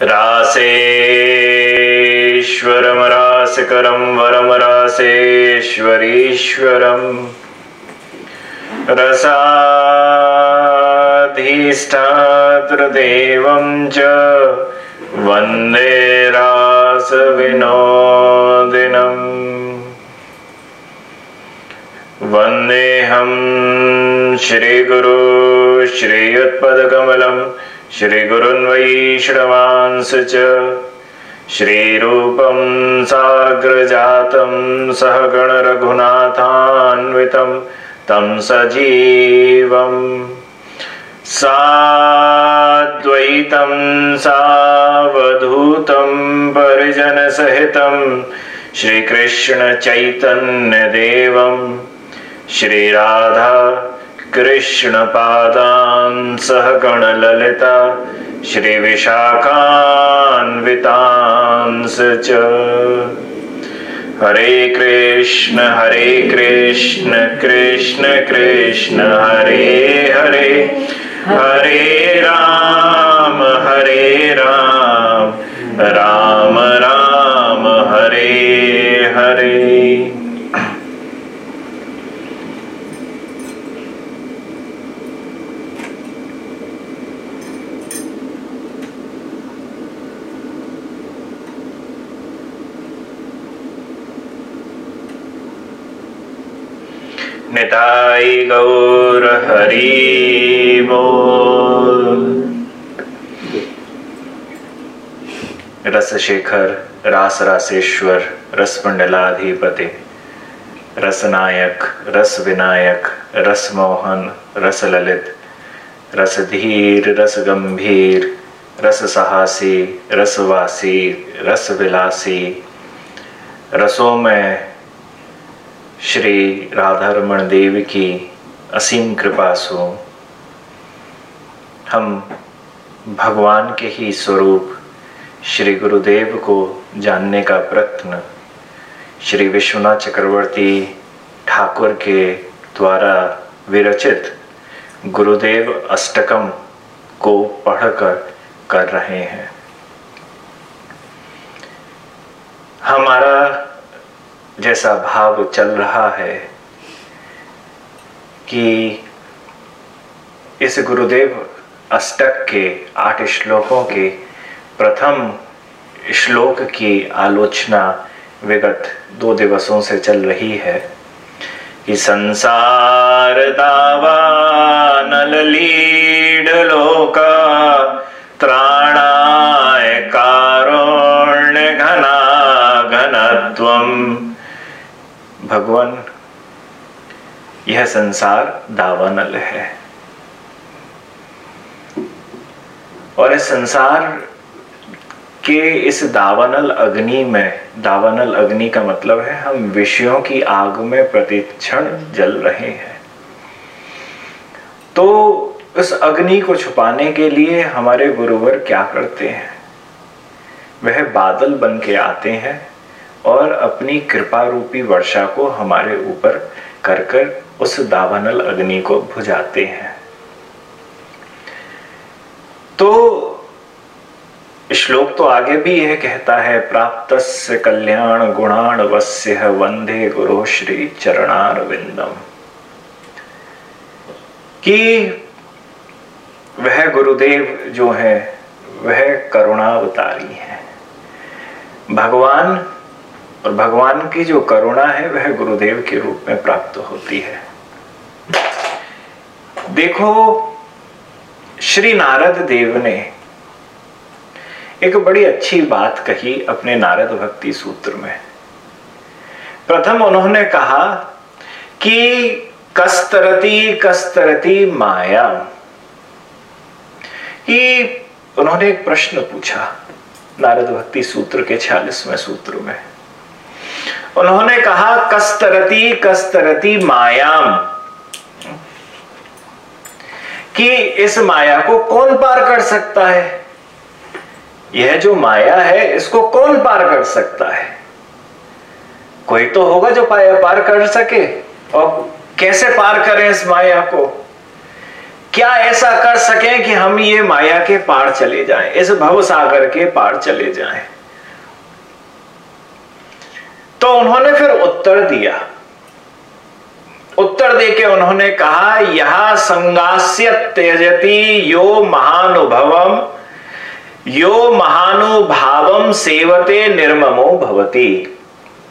रासेश्वरं रासकरं वरं रासेश्वरीश्वरम् रसाधिष्ठातृदेवं च वंदे रासविनोदिनम् वन्देऽहं श्रीगुरु श्रीयुत्पदकमलं श्रीगुरुन् वैष्णवांस च। श्रीरूपं साग्रजातं सहगणरघुनाथान्वितं तं सजीवम् साद्वैतं सावधूतं परिजनसहितं श्रीकृष्णचैतन्यदेवं। श्रीराधा कृष्णपादान् सह गणललिता, श्रीविशाखान्वितांस च। हरे कृष्ण हरे कृष्ण कृष्ण कृष्ण, हरे हरे। हरे राम हरे राम। राम राम, हरे हरे। निताई गौर हरि बोल। रस शेखर रास रासेश्वर रस मंडलाधिपति रस नायक रस विनायक रस मोहन रस ललित रस धीर रस गंभीर रस साहसी रसवासी रस विलासी रसों में श्री राधा रमण देव की असीम कृपा सो। हम भगवान के ही स्वरूप श्री गुरुदेव को जानने का प्रयत्न श्री विश्वनाथ चक्रवर्ती ठाकुर के द्वारा विरचित गुरुदेव अष्टकम को पढ़कर कर रहे हैं। हमारा जैसा भाव चल रहा है कि इस गुरुदेव अष्टक के आठ श्लोकों के प्रथम श्लोक की आलोचना विगत दो दिवसों से चल रही है कि संसार दावा नल लीड लोका त्राणाय कारुण्य घना घनत्वम भगवान, यह संसार दावानल है। और इस संसार के इस दावानल अग्नि में, दावानल अग्नि का मतलब है, हम विषयों की आग में प्रतिक्षण जल रहे हैं। तो उस अग्नि को छुपाने के लिए हमारे गुरुवर क्या करते हैं? वह बादल बन के आते हैं और अपनी कृपा रूपी वर्षा को हमारे ऊपर कर कर उस दावानल अग्नि को बुझाते हैं। तो श्लोक तो आगे भी यह कहता है प्राप्त कल्याण गुणाण वस्य वंदे गुरु श्री चरणार विंदम कि वह गुरुदेव जो है, वह करुणावतारी है। भगवान और भगवान की जो करुणा है, वह गुरुदेव के रूप में प्राप्त होती है। देखो, श्री नारद देव ने एक बड़ी अच्छी बात कही अपने नारद भक्ति सूत्र में। प्रथम उन्होंने कहा कि कस्तरती कस्तरती माया। कि उन्होंने एक प्रश्न पूछा नारद भक्ति सूत्र के छियालीसवें सूत्र में। उन्होंने कहा, कस्तरती कस्तरती मायाम। कि इस माया को कौन पार कर सकता है? यह जो माया है, इसको कौन पार कर सकता है? कोई तो होगा जो पाया पार कर सके। और कैसे पार करें इस माया को? क्या ऐसा कर सके कि हम ये माया के पार चले जाएँ, इस भव सागर के पार चले जाएँ? तो उन्होंने फिर उत्तर दिया। उत्तर देके उन्होंने कहा, यह संगास्य त्यजती यो महानुभवम, यो महानुभावम सेवते निर्ममो भवती।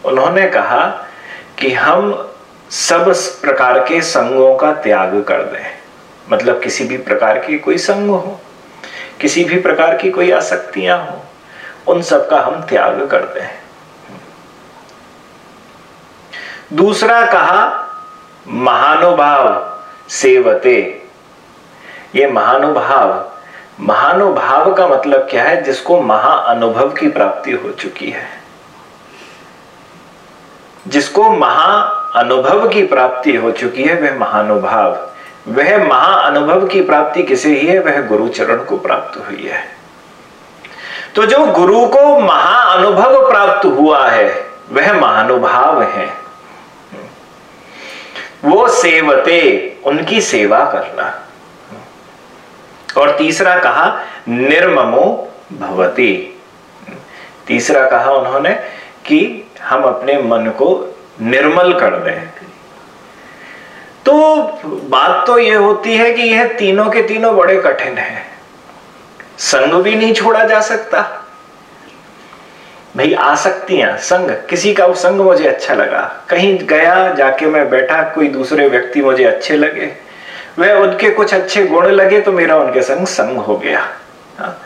उन्होंने कहा कि हम सब प्रकार के संगों का त्याग कर दें। मतलब किसी भी प्रकार की कोई संग हो, किसी भी प्रकार की कोई आसक्तियाँ हो, उन सब का हम त्याग कर दें। दूसरा कहा, महानुभाव सेवते। ये महानुभाव महानुभाव का मतलब क्या है? जिसको महा अनुभव की प्राप्ति हो चुकी है। जिसको महा अनुभव की प्राप्ति हो चुकी है, वह महानुभाव। वह महा अनुभव की प्राप्ति किसे ही है? वह गुरु चरण को प्राप्त हुई है। तो जो गुरु को महा अनुभव प्राप्त हुआ है, वह महानुभाव है। वो सेवते, उनकी सेवा करना। और तीसरा कहा, निर्ममो भवती। तीसरा कहा उन्होंने कि हम अपने मन को निर्मल कर दें। तो बात तो यह होती है कि यह तीनों के तीनों बड़े कठिन हैं। संग भी नहीं छोड़ा जा सकता। भाई आसक्तियाँ संग, किसी का वो संग मुझे अच्छा लगा। कहीं गया, जाके मैं बैठा, कोई दूसरे व्यक्ति मुझे अच्छे लगे। वह उनके कुछ अच्छे गुण लगे तो मेरा उनके संग संग हो गया। हाँ।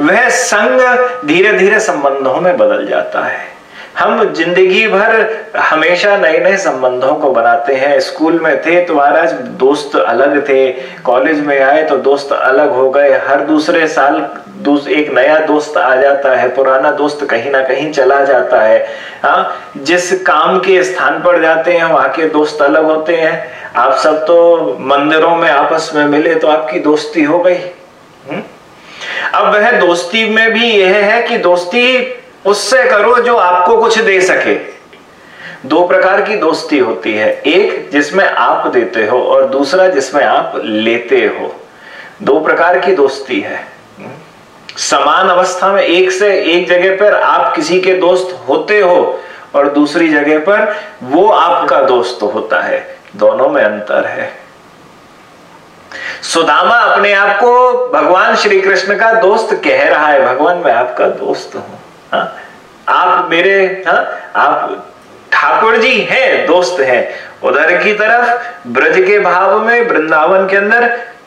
वह संग धीरे धीरे संबंधों में बदल जाता है। हम ज़िंदगी भर हमेशा नए नए संबंधों को बनाते हैं स्कूल में थे तो महाराज दोस्त अलग थे कॉलेज में आए तो दोस्त अलग हो गए हर दूसरे साल दूस, एक नया दोस्त आ जाता है पुराना दोस्त कहीं ना कहीं चला जाता है हाँ जिस काम के स्थान पर जाते हैं वहाँ के दोस्त अलग होते हैं आप सब तो मंदिरों में आपस में मिले तो आपकी दोस्ती हो गई हुँ? हम्म? अब वह दोस्ती में भी यह है कि दोस्ती उससे करो जो आपको कुछ दे सके। दो प्रकार की दोस्ती होती है। एक जिसमें आप देते हो और दूसरा जिसमें आप लेते हो। दो प्रकार की दोस्ती है। समान अवस्था में एक से एक जगह पर आप किसी के दोस्त होते हो और दूसरी जगह पर वो आपका दोस्त होता है। दोनों में अंतर है। सुदामा अपने आप को भगवान श्री कृष्ण का दोस्त कह रहा है। भगवान, मैं आपका दोस्त हूँ। हा? आप मेरे, हा? आप ठाकुर जी हैं, दोस्त हैं उधर की तरफ़ ब्रज के भाव में वृंदावन के अंदर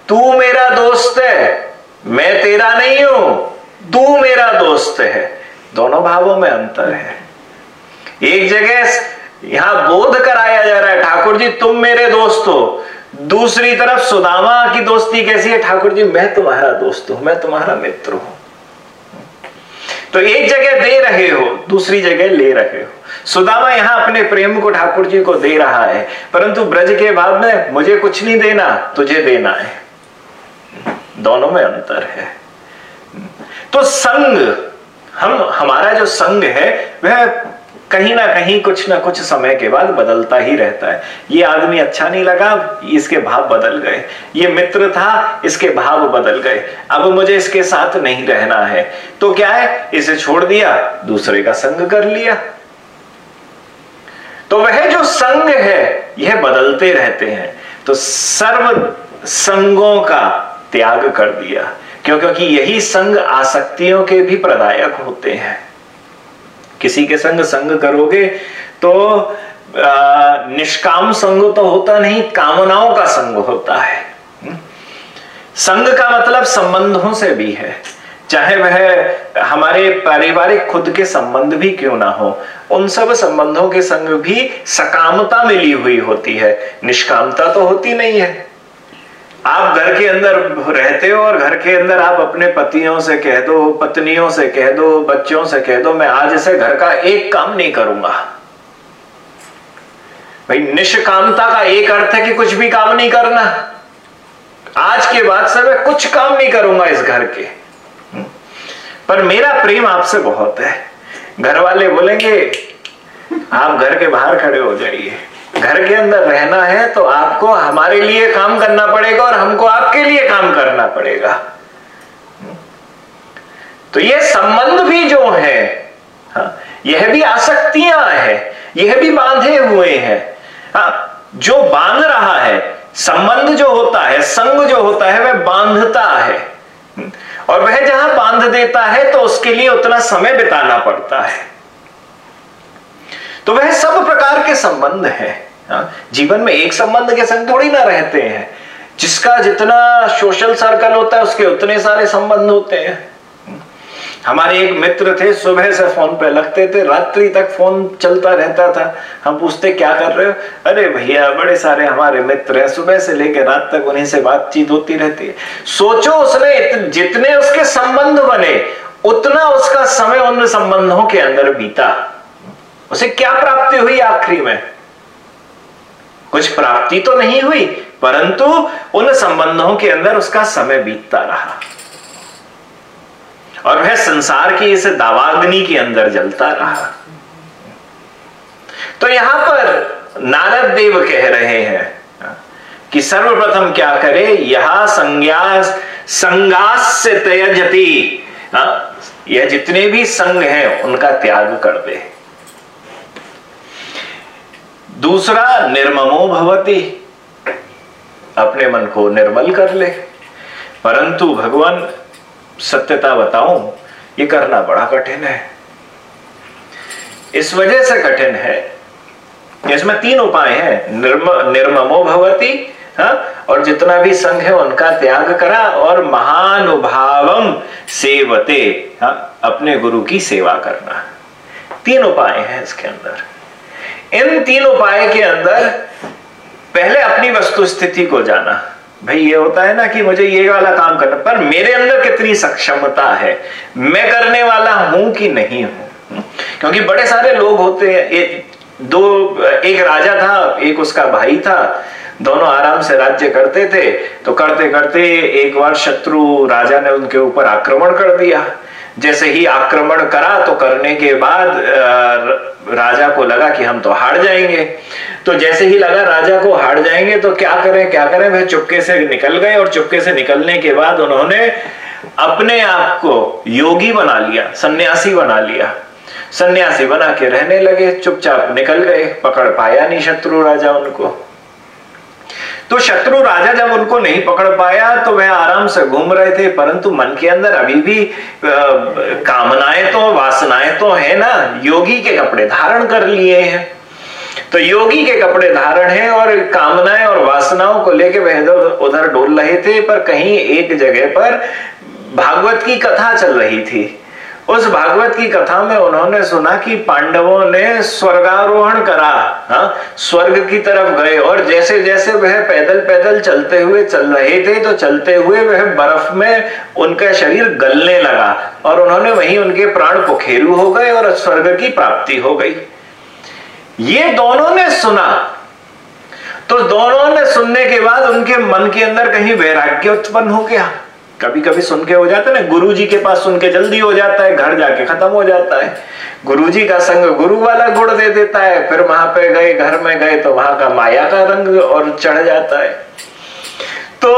तू मेरा दोस्त है, मैं तेरा नहीं हूँ, तू मेरा दोस्त है दोनों भावों में अंतर है एक जगह यहाँ बोध कराया जा रहा है, ठाकुर जी, तुम मेरे दोस्त हो दूसरी तरफ़ सुदामा की दोस्ती कैसी है ठाकुर जी, मैं तुम्हारा दोस्त हूँ, मैं तुम्हारा मित्र हूँ तो एक जगह दे रहे हो, दूसरी जगह ले रहे हो। सुदामा यहाँ अपने प्रेम को ठाकुर जी को दे रहा है, परंतु ब्रज के बाद में मुझे कुछ नहीं देना, तुझे देना है। दोनों में अंतर है। तो संग, हम, हमारा जो संग है, वह कहीं ना कहीं कुछ ना कुछ समय के बाद बदलता ही रहता है। ये आदमी अच्छा नहीं लगा, इसके भाव बदल गए। ये मित्र था, इसके भाव बदल गए। अब मुझे इसके साथ नहीं रहना है। तो क्या है? इसे छोड़ दिया, दूसरे का संग कर लिया। तो वह जो संग है, यह बदलते रहते हैं। तो सर्व संगों का त्याग कर दिया क्यों क्योंकि यही संग आसक्तियों के भी प्रदायक होते हैं। किसी के संग संग करोगे तो निष्काम संग तो होता नहीं, कामनाओं का संग होता है। हम्म? संग का मतलब संबंधों से भी है। चाहे वह हमारे पारिवारिक खुद के संबंध भी क्यों ना हो, उन सब संबंधों के संग भी सकामता मिली हुई होती है। निष्कामता तो होती नहीं है। आप घर के अंदर रहते हो और घर के अंदर आप अपने पतियों से कह दो, पत्नियों से कह दो, बच्चों से कह दो, मैं आज से घर का एक काम नहीं करूँगा। भाई, निष्कामता का एक अर्थ है कि कुछ भी काम नहीं करना। आज के बाद से मैं कुछ काम नहीं करूँगा इस घर के? पर मेरा प्रेम आपसे बहुत है। घर वाले बोलेंगे, आप घर के बाहर खड़े हो जाइए। घर के अंदर रहना है तो आपको हमारे लिए काम करना पड़ेगा और हमको आपके लिए काम करना पड़ेगा। तो ये संबंध भी जो है हाँ, यह भी आसक्तियाँ है यह भी बांधे हुए हैं। हाँ, जो बाँध रहा है संबंध जो होता है संग जो होता है वह बांधता है। और वह जहाँ बाँध देता है तो उसके लिए उतना समय बिताना पड़ता है। तो वह सब प्रकार के संबंध है। हाँ, जीवन में एक संबंध के संग थोड़ी ना रहते हैं। जिसका जितना सोशल सर्कल होता है उसके उतने सारे संबंध होते हैं। हमारे एक मित्र थे सुबह से फ़ोन पे लगते थे रात्रि तक फ़ोन चलता रहता था। हम पूछते क्या कर रहे हो? अरे भैया बड़े सारे हमारे मित्र हैं सुबह से लेकर रात तक उन्हीं से बातचीत होती रहती है। सोचो उसने जितने उसके संबंध बने उतना उसका समय उन संबंधों के अंदर बीता। उसे क्या प्राप्ति हुई आखिरी में? कुछ प्राप्ति तो नहीं हुई, परंतु उन संबंधों के अंदर उसका समय बीतता रहा। और वह संसार की इस दावाग्नि के अंदर जलता रहा। तो यहाँ पर नारद देव कह रहे हैं कि सर्वप्रथम क्या करे, यह संज्ञा संगास से त्यजती यह जितने भी संग हैं, उनका त्याग कर दे। दूसरा निर्ममो भवती अपने मन को निर्मल कर ले परंतु भगवान, सत्यता बताऊँ, ये करना बड़ा कठिन है इस वजह से कठिन है, इसमें तीन उपाय हैं निर्म, निर्ममो भवती, हा? और जितना भी संघ है उनका त्याग करा और महानुभावम सेवते, हा? अपने गुरु की सेवा करना तीन उपाय हैं इसके अंदर इन तीन उपाय के अंदर पहले अपनी वस्तु स्थिति को जाना। भाई, ये होता है ना कि मुझे ये वाला काम करना, पर मेरे अंदर कितनी सक्षमता है? मैं करने वाला हूँ कि नहीं हूँ? क्योंकि बड़े सारे लोग होते हैं एक दो, एक राजा था, एक उसका भाई था, दोनों आराम से राज्य करते थे तो करते करते एक बार शत्रु राजा ने उनके ऊपर आक्रमण कर दिया। जैसे ही आक्रमण करा तो करने के बाद राजा को लगा कि हम तो हार जाएँगे। तो जैसे ही लगा राजा को हार जाएँगे तो क्या करें क्या करें? वह चुपके से निकल गए और चुपके से निकलने के बाद उन्होंने अपने आप को योगी बना लिया, सन्यासी बना लिया। सन्यासी बना के रहने लगे, चुपचाप निकल गए, पकड़ पाया नहीं शत्रु राजा उनको। तो शत्रु राजा जब उनको नहीं पकड़ पाया तो वह आराम से घूम रहे थे, परंतु मन के अंदर अभी भी कामनाएँ तो वासनाएँ तो है ना, योगी के कपड़े धारण कर लिए हैं। तो योगी के कपड़े धारण है और कामनाएँ और वासनाओं को लेके वह उधर डोल रहे थे, पर कहीं एक जगह पर भागवत की कथा चल रही थी। उस भागवत की कथा में उन्होंने सुना कि पांडवों ने स्वर्गारोहण करा, हा? स्वर्ग की तरफ़ गए और जैसे जैसे वह पैदल पैदल चलते हुए चल रहे थे तो चलते हुए वह बर्फ़ में उनका शरीर गलने लगा और उन्होंने वहीं उनके प्राण पुखेरु हो गए और स्वर्ग की प्राप्ति हो गई ये दोनों ने सुना तो दोनों ने सुनने के बाद उनके मन के अंदर कहीं वैराग्य उत्पन्न हो गया कभी कभी सुन के हो जाता है ना गुरु जी के पास सुन के जल्दी हो जाता है, घर जाके खत्म हो जाता है। गुरु जी का संग गुरु वाला गुड़ दे देता है, फिर वहाँ पे गए, घर में गए तो वहाँ का माया का रंग और चढ़ जाता है। तो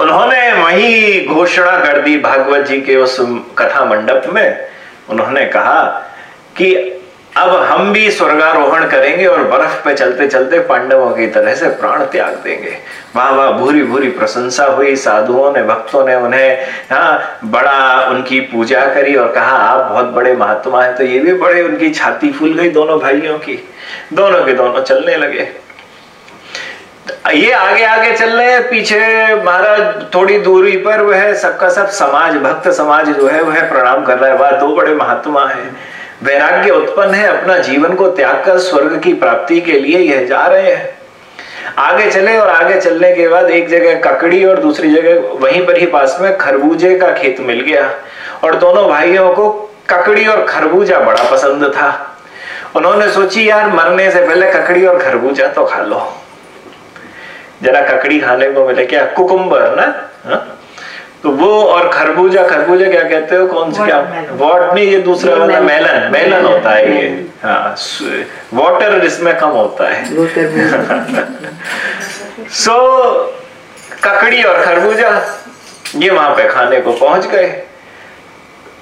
उन्होंने वही घोषणा कर दी भागवत जी के उस कथा मंडप में। उन्होंने कहा कि अब हम भी स्वर्गारोहण करेंगे और बर्फ़ पे चलते चलते पांडवों की तरह से प्राण त्याग देंगे। वाह वाह, भूरी भूरी प्रशंसा हुई साधुओं ने, भक्तों ने उन्हें हाँ बड़ा उनकी पूजा करी और कहा, आप बहुत बड़े महात्मा हैं। तो ये भी बड़े उनकी छाती फूल गई दोनों भाइयों की। दोनों के दोनों चलने लगे। ये आगे आगे चल रहे हैं। पीछे महाराज थोड़ी दूरी पर वह सबका सब समाज, भक्त समाज जो है, वह प्रणाम कर रहा है। वह, दो बड़े महात्मा है। वैराग्य उत्पन्न है, अपना जीवन को त्याग कर स्वर्ग की प्राप्ति के लिए यह जा रहे हैं। आगे चले और आगे चलने के बाद एक जगह ककड़ी और दूसरी जगह वहीं पर ही पास में खरबूजे का खेत मिल गया और दोनों भाइयों को ककड़ी और खरबूजा बड़ा पसंद था। उन्होंने सोची, यार, मरने से पहले ककड़ी और खरबूजा तो खा लो। जरा ककड़ी खाने को मिले क्या? कुकुम्बर, ना? हा? तो वो और खरबूजा खरबूजा क्या कहते हो? कौन से क्या? वॉट? नहीं ये दूसरा वाला मेलन। मेलन। होता है ये। हाँ वाटर इसमें कम होता है। सो ककड़ी और खरबूजा ये वहाँ पे खाने को पहुँच गए।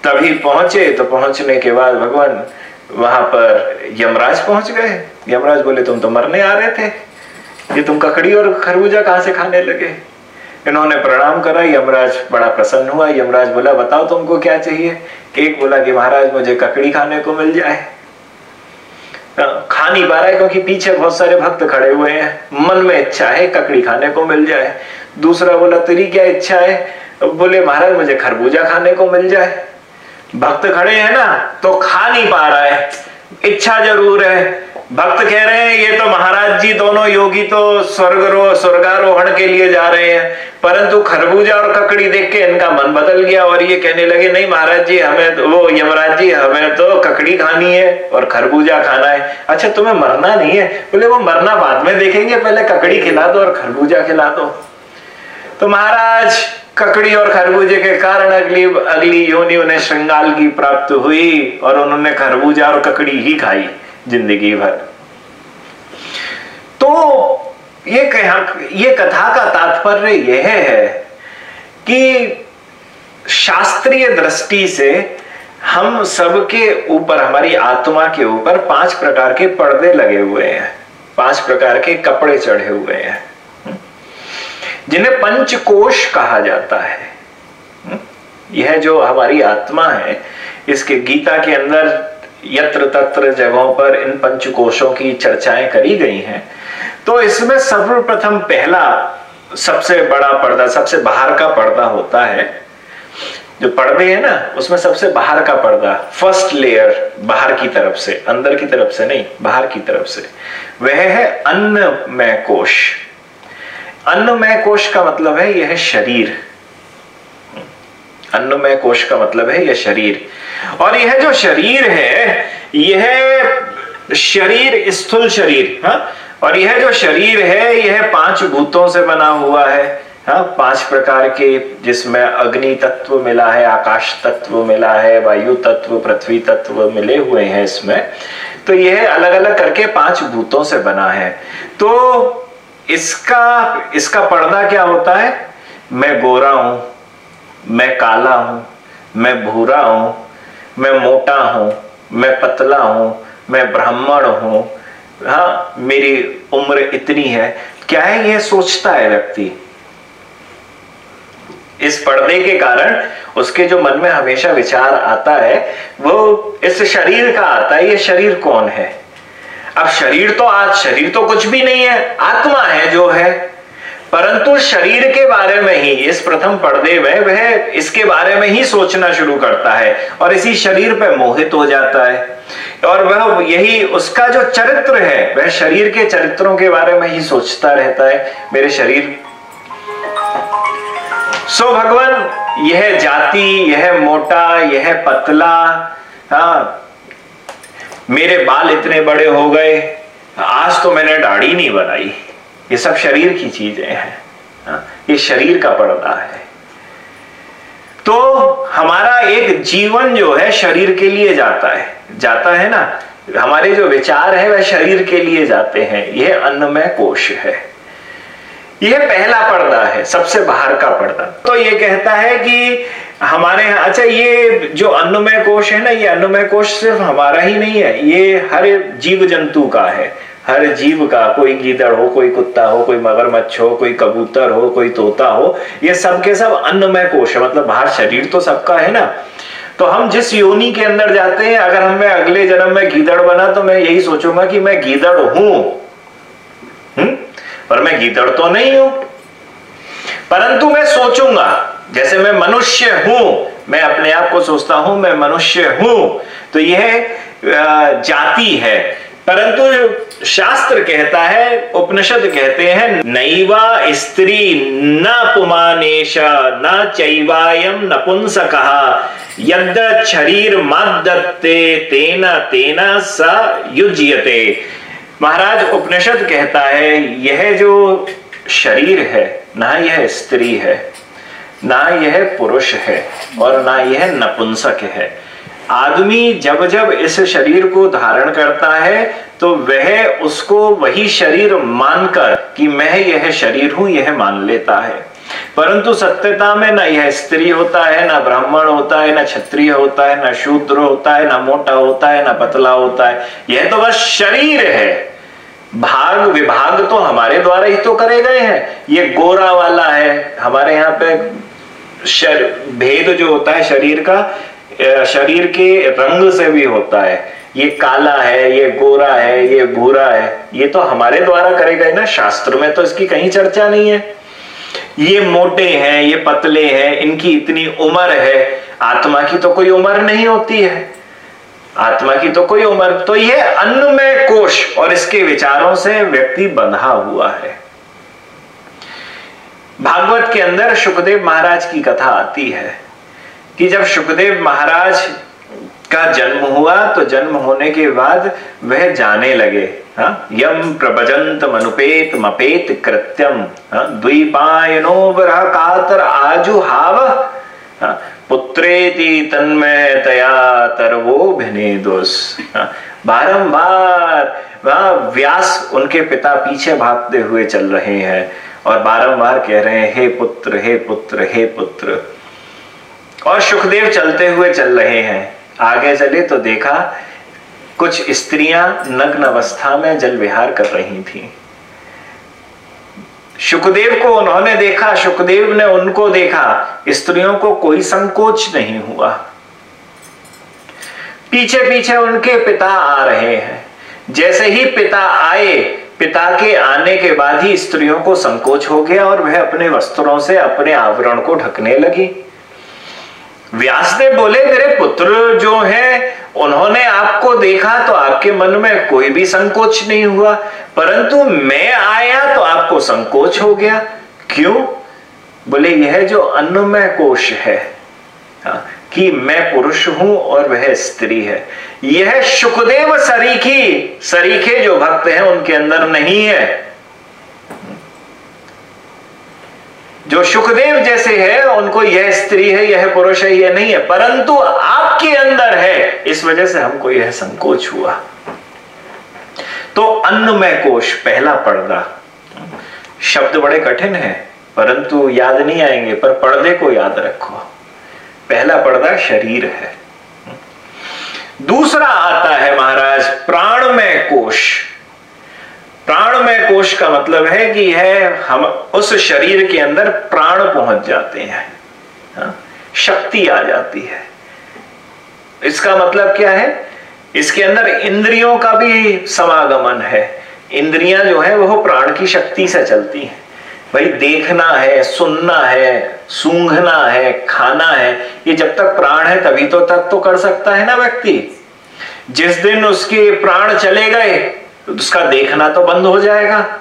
तभी पहुँचे तो पहुँचने के बाद भगवान वहाँ पर यमराज पहुँच गए। यमराज बोले तुम तो मरने आ रहे थे। ये तुम ककड़ी और खरबूजा कहाँ से खाने लगे? इन्होंने प्रणाम करा, यमराज बड़ा प्रसन्न हुआ। यमराज बोला, बताओ तुमको क्या चाहिए? एक बोला कि, महाराज, मुझे ककड़ी खाने को मिल जाए। खा नहीं पा रहा है क्योंकि पीछे बहुत सारे भक्त खड़े हुए हैं। मन में इच्छा है ककड़ी खाने को मिल जाए। दूसरा बोला, तेरी क्या इच्छा है? बोले, महाराज, मुझे खरबूजा खाने को मिल जाए। भक्त खड़े हैं ना तो खा नहीं पा रहा है। इच्छा ज़रूर है। भक्त कह रहे हैं ये तो महाराज जी दोनों योगी तो स्वर्ग स्वर्गारोहण के लिए जा रहे हैं। परंतु खरबूजा और ककड़ी देख के इनका मन बदल गया और ये कहने लगे नहीं महाराज जी हमें तो, वो यमराज जी हमें तो ककड़ी खानी है और खरबूजा खाना है। अच्छा तुम्हें मरना नहीं है? बोले वो मरना बाद में देखेंगे पहले ककड़ी खिला दो और खरबूजा खिला दो। तो महाराज ककड़ी और खरबूजे के कारण अगली अगली योनि उन्हें श्रृंगाल की प्राप्त हुई और उन्होंने खरबूजा और ककड़ी ही खाई। ज़िंदगी भर तो ये कहा, ये कथा का तात्पर्य यह है कि शास्त्रीय दृष्टि से हम सबके ऊपर, हमारी आत्मा के ऊपर पाँच प्रकार के पर्दे लगे हुए हैं। पाँच प्रकार के कपड़े चढ़े हुए हैं। जिन्हें पंचकोश कहा जाता है। यह जो हमारी आत्मा है, इसके गीता के अंदर यत्र तत्र जगहों पर इन पंचकोशों की चर्चाएँ करी गई हैं। तो इसमें सर्वप्रथम पहला सबसे बड़ा पर्दा, सबसे बाहर का पर्दा होता है। जो पर्दे है ना, उसमें सबसे बाहर का पर्दा फ़र्स्ट लेयर बाहर की तरफ़ से, अंदर की तरफ़ से नहीं, बाहर की तरफ़ से। वह है अन्नमय कोश अन्नमय कोश का मतलब है यह है शरीर। अन्नमय कोश का मतलब है यह शरीर। और यह जो शरीर है, यह शरीर, स्थूल शरीर, हा? और यह जो शरीर है, यह पाँच भूतों से बना हुआ है, हा? पाँच प्रकार के, जिसमें अग्नि तत्व मिला है, आकाश तत्व मिला है, वायु तत्व, पृथ्वी तत्व मिले हुए हैं इसमें। तो यह अलग अलग करके पाँच भूतों से बना है। तो इसका इसका पर्दा क्या होता है? मैं गोरा हूँ। मैं काला हूँ, मैं भूरा हूँ, मैं मोटा हूँ, मैं पतला हूँ, मैं ब्राह्मण हूँ। हाँ मेरी उम्र इतनी है। क्या है यह सोचता है व्यक्ति? इस पर्दे के कारण उसके जो मन में हमेशा विचार आता है, वो इस शरीर का आता है, ये शरीर कौन है? अब शरीर तो आज, शरीर तो कुछ भी नहीं है, आत्मा है जो है। परंतु शरीर के बारे में ही, इस प्रथम पर्दे में, वह इसके बारे में ही सोचना शुरू करता है और इसी शरीर पर मोहित हो जाता है। और वह यही उसका जो चरित्र है, वह शरीर के चरित्रों के बारे में ही सोचता रहता है, मेरे शरीर। सो भगवान, यह जाति, यह मोटा, यह पतला हाँ मेरे बाल इतने बड़े हो गए, आज तो मैंने दाढ़ी नहीं बनाई। ये सब शरीर की चीज़ें हैं हाँ, ये शरीर का पर्दा है। तो हमारा एक जीवन जो है शरीर के लिए जाता है जाता है ना? हमारे जो विचार है वह शरीर के लिए जाते हैं यह अन्नमय कोश है। यह पहला पर्दा है सबसे बाहर का पर्दा। तो यह कहता है कि हमारे यहाँ अच्छा ये जो अन्नमय कोश है ना ये अन्नमय कोश सिर्फ़ हमारा ही नहीं है ये हर जीव जंतु का है। हर जीव का, कोई गीदड़ हो, कोई कुत्ता हो, कोई मगरमच्छ हो, कोई कबूतर हो, कोई तोता हो, ये सब के सब अन्नमय कोश है। मतलब बाहर शरीर तो सबका है ना। तो हम जिस योनि के अंदर जाते हैं, अगर हमें अगले जन्म में गीदड़ बना तो मैं यही सोचूँगा कि मैं गीदड़ हूँ। हम्म? पर मैं गीदड़ तो नहीं हूँ। परंतु मैं सोचूँगा, जैसे मैं मनुष्य हूँ, मैं अपने आप को सोचता हूँ, मैं मनुष्य हूँ। तो यह जाति है। परंतु शास्त्र कहता है, उपनिषद कहते हैं, नैवा स्त्री न पुमानेश, न चैवायम नपुंसक यद शरीर मदत्ते तेना तेना स युज्यते। महाराज, उपनिषद कहता है, यह जो शरीर है, ना यह स्त्री है, ना यह पुरुष है, और ना यह नपुंसक है। आदमी जब जब इस शरीर को धारण करता है तो वह उसको वही शरीर मानकर कि मैं यह शरीर हूँ यह मान लेता है। परंतु सत्यता में ना यह स्त्री होता है ना ब्राह्मण होता है ना क्षत्रिय होता है ना शूद्र होता है ना मोटा होता है ना पतला होता है। यह तो बस शरीर है। भाग विभाग तो हमारे द्वारा ही तो करे गए हैं। ये गोरा वाला है। हमारे यहाँ पे शर, भेद जो होता है शरीर का शरीर के रंग से भी होता है। ये काला है, ये गोरा है, ये भूरा है, ये तो हमारे द्वारा करे गए ना, शास्त्र में तो इसकी कहीं चर्चा नहीं है। ये मोटे हैं, ये पतले हैं, इनकी इतनी उम्र है, आत्मा की तो कोई उम्र नहीं होती है। आत्मा की तो कोई उम्र तो ये अन्नमय कोश और इसके विचारों से व्यक्ति बंधा हुआ है। भागवत के अंदर सुखदेव महाराज की कथा आती है। कि जब सुखदेव महाराज का जन्म हुआ तो जन्म होने के बाद वह जाने लगे हाँ? यम प्रभजंत मनुपेत मपेत कृत्यम हाँ? द्वीपायनो वरह कातर आजु हाव हाँ? पुत्रेति तन्मय तया तरवो भिने दोष बारंबार, वह व्यास उनके पिता पीछे भागते हुए चल रहे हैं और बारंबार कह रहे हैं, हे पुत्र हे पुत्र हे पुत्र और सुखदेव चलते हुए चल रहे हैं। आगे चले तो देखा, कुछ स्त्रियाँ नग्न अवस्था में जल विहार कर रही थी। सुखदेव को उन्होंने देखा, सुखदेव ने उनको देखा, स्त्रियों को कोई संकोच नहीं हुआ। पीछे पीछे उनके पिता आ रहे हैं। जैसे ही पिता आए, पिता के आने के बाद ही स्त्रियों को संकोच हो गया और वह अपने वस्त्रों से अपने आवरण को ढकने लगी। व्यासदेव बोले मेरे पुत्र जो है उन्होंने आपको देखा तो आपके मन में कोई भी संकोच नहीं हुआ। परंतु मैं आया तो आपको संकोच हो गया। क्यों? बोले यह जो अन्नमय कोश है हाँ, कि मैं पुरुष हूँ और वह स्त्री है। यह सुखदेव सरीखी सरीखे जो भक्त हैं उनके अंदर नहीं है। जो सुखदेव जैसे है, उनको यह स्त्री है, यह पुरुष है, यह नहीं है, परंतु आपके अंदर है। इस वजह से हमको यह संकोच हुआ। तो अन्नमय कोश, पहला पर्दा। शब्द बड़े कठिन है, परंतु याद नहीं आएँगे, पर पर्दे को याद रखो। पहला पर्दा शरीर है। दूसरा आता है महाराज, प्राणमय कोश। प्राणमय कोश का मतलब है कि यह हम उस शरीर के अंदर प्राण पहुँच जाते हैं। हाँ? शक्ति आ जाती है। इसका मतलब क्या है? इसके अंदर इंद्रियों का भी समागमन है। इंद्रियाँ जो है वह प्राण की शक्ति से चलती हैं। भाई, देखना है, सुनना है, सूंघना है, खाना है, ये जब तक प्राण है, तभी तो तक तो कर सकता है ना व्यक्ति। जिस दिन उसके प्राण चले गए उसका देखना तो बंद हो जाएगा।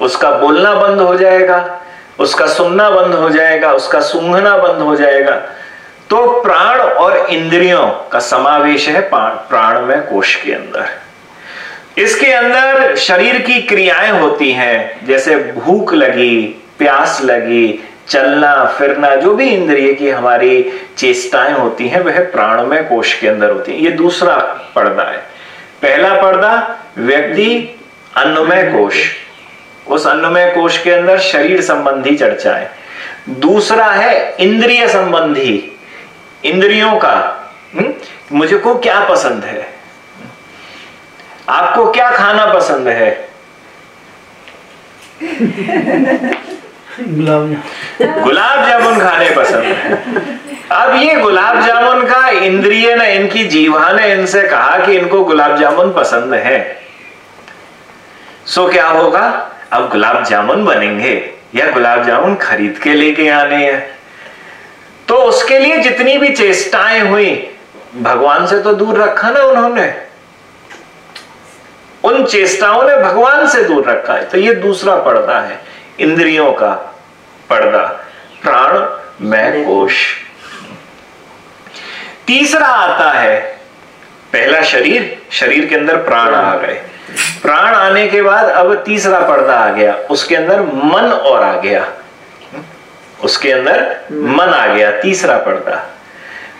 उसका बोलना बंद हो जाएगा। उसका सुनना बंद हो जाएगा। उसका सूंघना बंद हो जाएगा। तो प्राण और इंद्रियों का समावेश है प्राण में कोश के अंदर। इसके अंदर शरीर की क्रियाएँ होती हैं, जैसे भूख लगी, प्यास लगी, चलना, फिरना, जो भी इंद्रिय की हमारी चेष्टाएँ होती हैं, वह प्राण में कोश के अंदर होती है। ये दूसरा पर्दा है। पहला पर्दा व्यक्ति अन्नमय कोश उस अन्नमय कोश के अंदर शरीर संबंधी चर्चा है। दूसरा है इंद्रिय संबंधी। इंद्रियों का हुँ? हम्म? मुझे को क्या पसंद है? आपको क्या खाना पसंद है? गुलाब जामुन खाने पसंद है। अब ये गुलाब जामुन का इंद्रिय ने इनकी जीवा ने इनसे कहा कि इनको गुलाब जामुन पसंद है। सो क्या होगा? अब गुलाब जामुन बनेंगे या गुलाब जामुन खरीद के लेके आने हैं। तो उसके लिए जितनी भी चेष्टाएँ हुई, भगवान से तो दूर रखा ना उन्होंने। उन चेष्टाओं ने भगवान से दूर रखा है। तो ये दूसरा पर्दा है, इंद्रियों का पर्दा। प्राण, मैं, कोश। तीसरा आता है, पहला शरीर शरीर के अंदर प्राण आ गए। प्राण आने के बाद अब तीसरा पर्दा आ गया, उसके अंदर मन और आ गया। उसके अंदर मन आ गया, तीसरा पर्दा।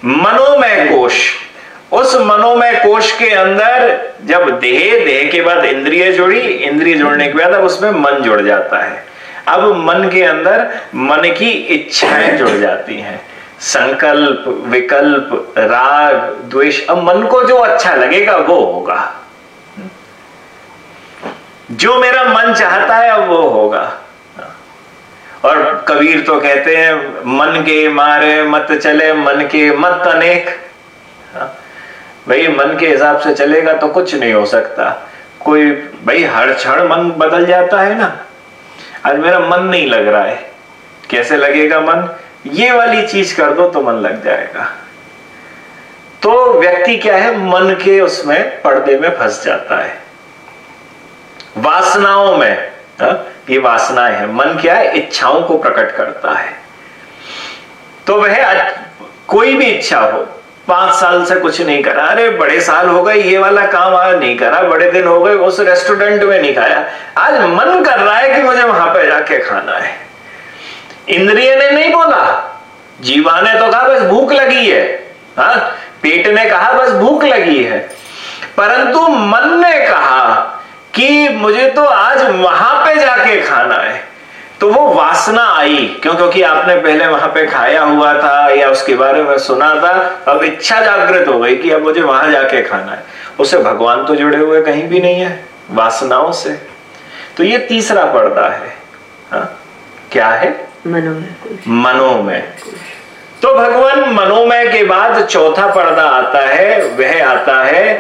मनोमय कोश, उस मनोमय कोश के अंदर जब देह देह के बाद इंद्रिय जुड़ी, इंद्रिय जुड़ने के बाद अब उसमें मन जुड़ जाता है। अब मन के अंदर मन की इच्छाएँ जुड़ जाती हैं। संकल्प, विकल्प, राग, द्वेष, अब मन को जो अच्छा लगेगा वो होगा। जो मेरा मन चाहता है अब वो होगा। और कबीर तो कहते हैं, मन के मारे मत चले, मन के मत अनेक। भाई, मन के हिसाब से चलेगा तो कुछ नहीं हो सकता। कोई, भाई, हर क्षण मन बदल जाता है ना। आज मेरा मन नहीं लग रहा है। कैसे लगेगा मन? ये वाली चीज़ कर दो तो मन लग जाएगा। तो व्यक्ति क्या है? मन के उसमें पर्दे में फंस जाता है। वासनाओं में, हा? ये वासनाएँ हैं। मन क्या है? इच्छाओं को प्रकट करता है। तो वह कोई भी इच्छा हो, पाँच साल से कुछ नहीं करा। अरे, बड़े साल हो गए, ये वाला काम आज नहीं करा। बड़े दिन हो गए, उस रेस्टोरेंट में नहीं खाया। आज मन कर रहा है कि मुझे वहाँ पर जाके खाना है। इंद्रिय ने नहीं बोला। जीवा ने तो कहा, बस भूख लगी है। हा? पेट ने कहा, बस भूख लगी है। परंतु मन ने कहा कि मुझे तो आज वहाँ पे जाके खाना है। तो वो वासना आई, क्यों? क्योंकि आपने पहले वहाँ पे खाया हुआ था, या उसके बारे में सुना था, अब इच्छा जागृत हो गई कि अब मुझे वहाँ जाके खाना है। उससे भगवान तो जुड़े हुए कहीं भी नहीं है, वासनाओं से। तो ये तीसरा पर्दा है। हा? क्या है? मनोमय तो भगवान मनोमय के बाद चौथा पर्दा आता है, वह आता है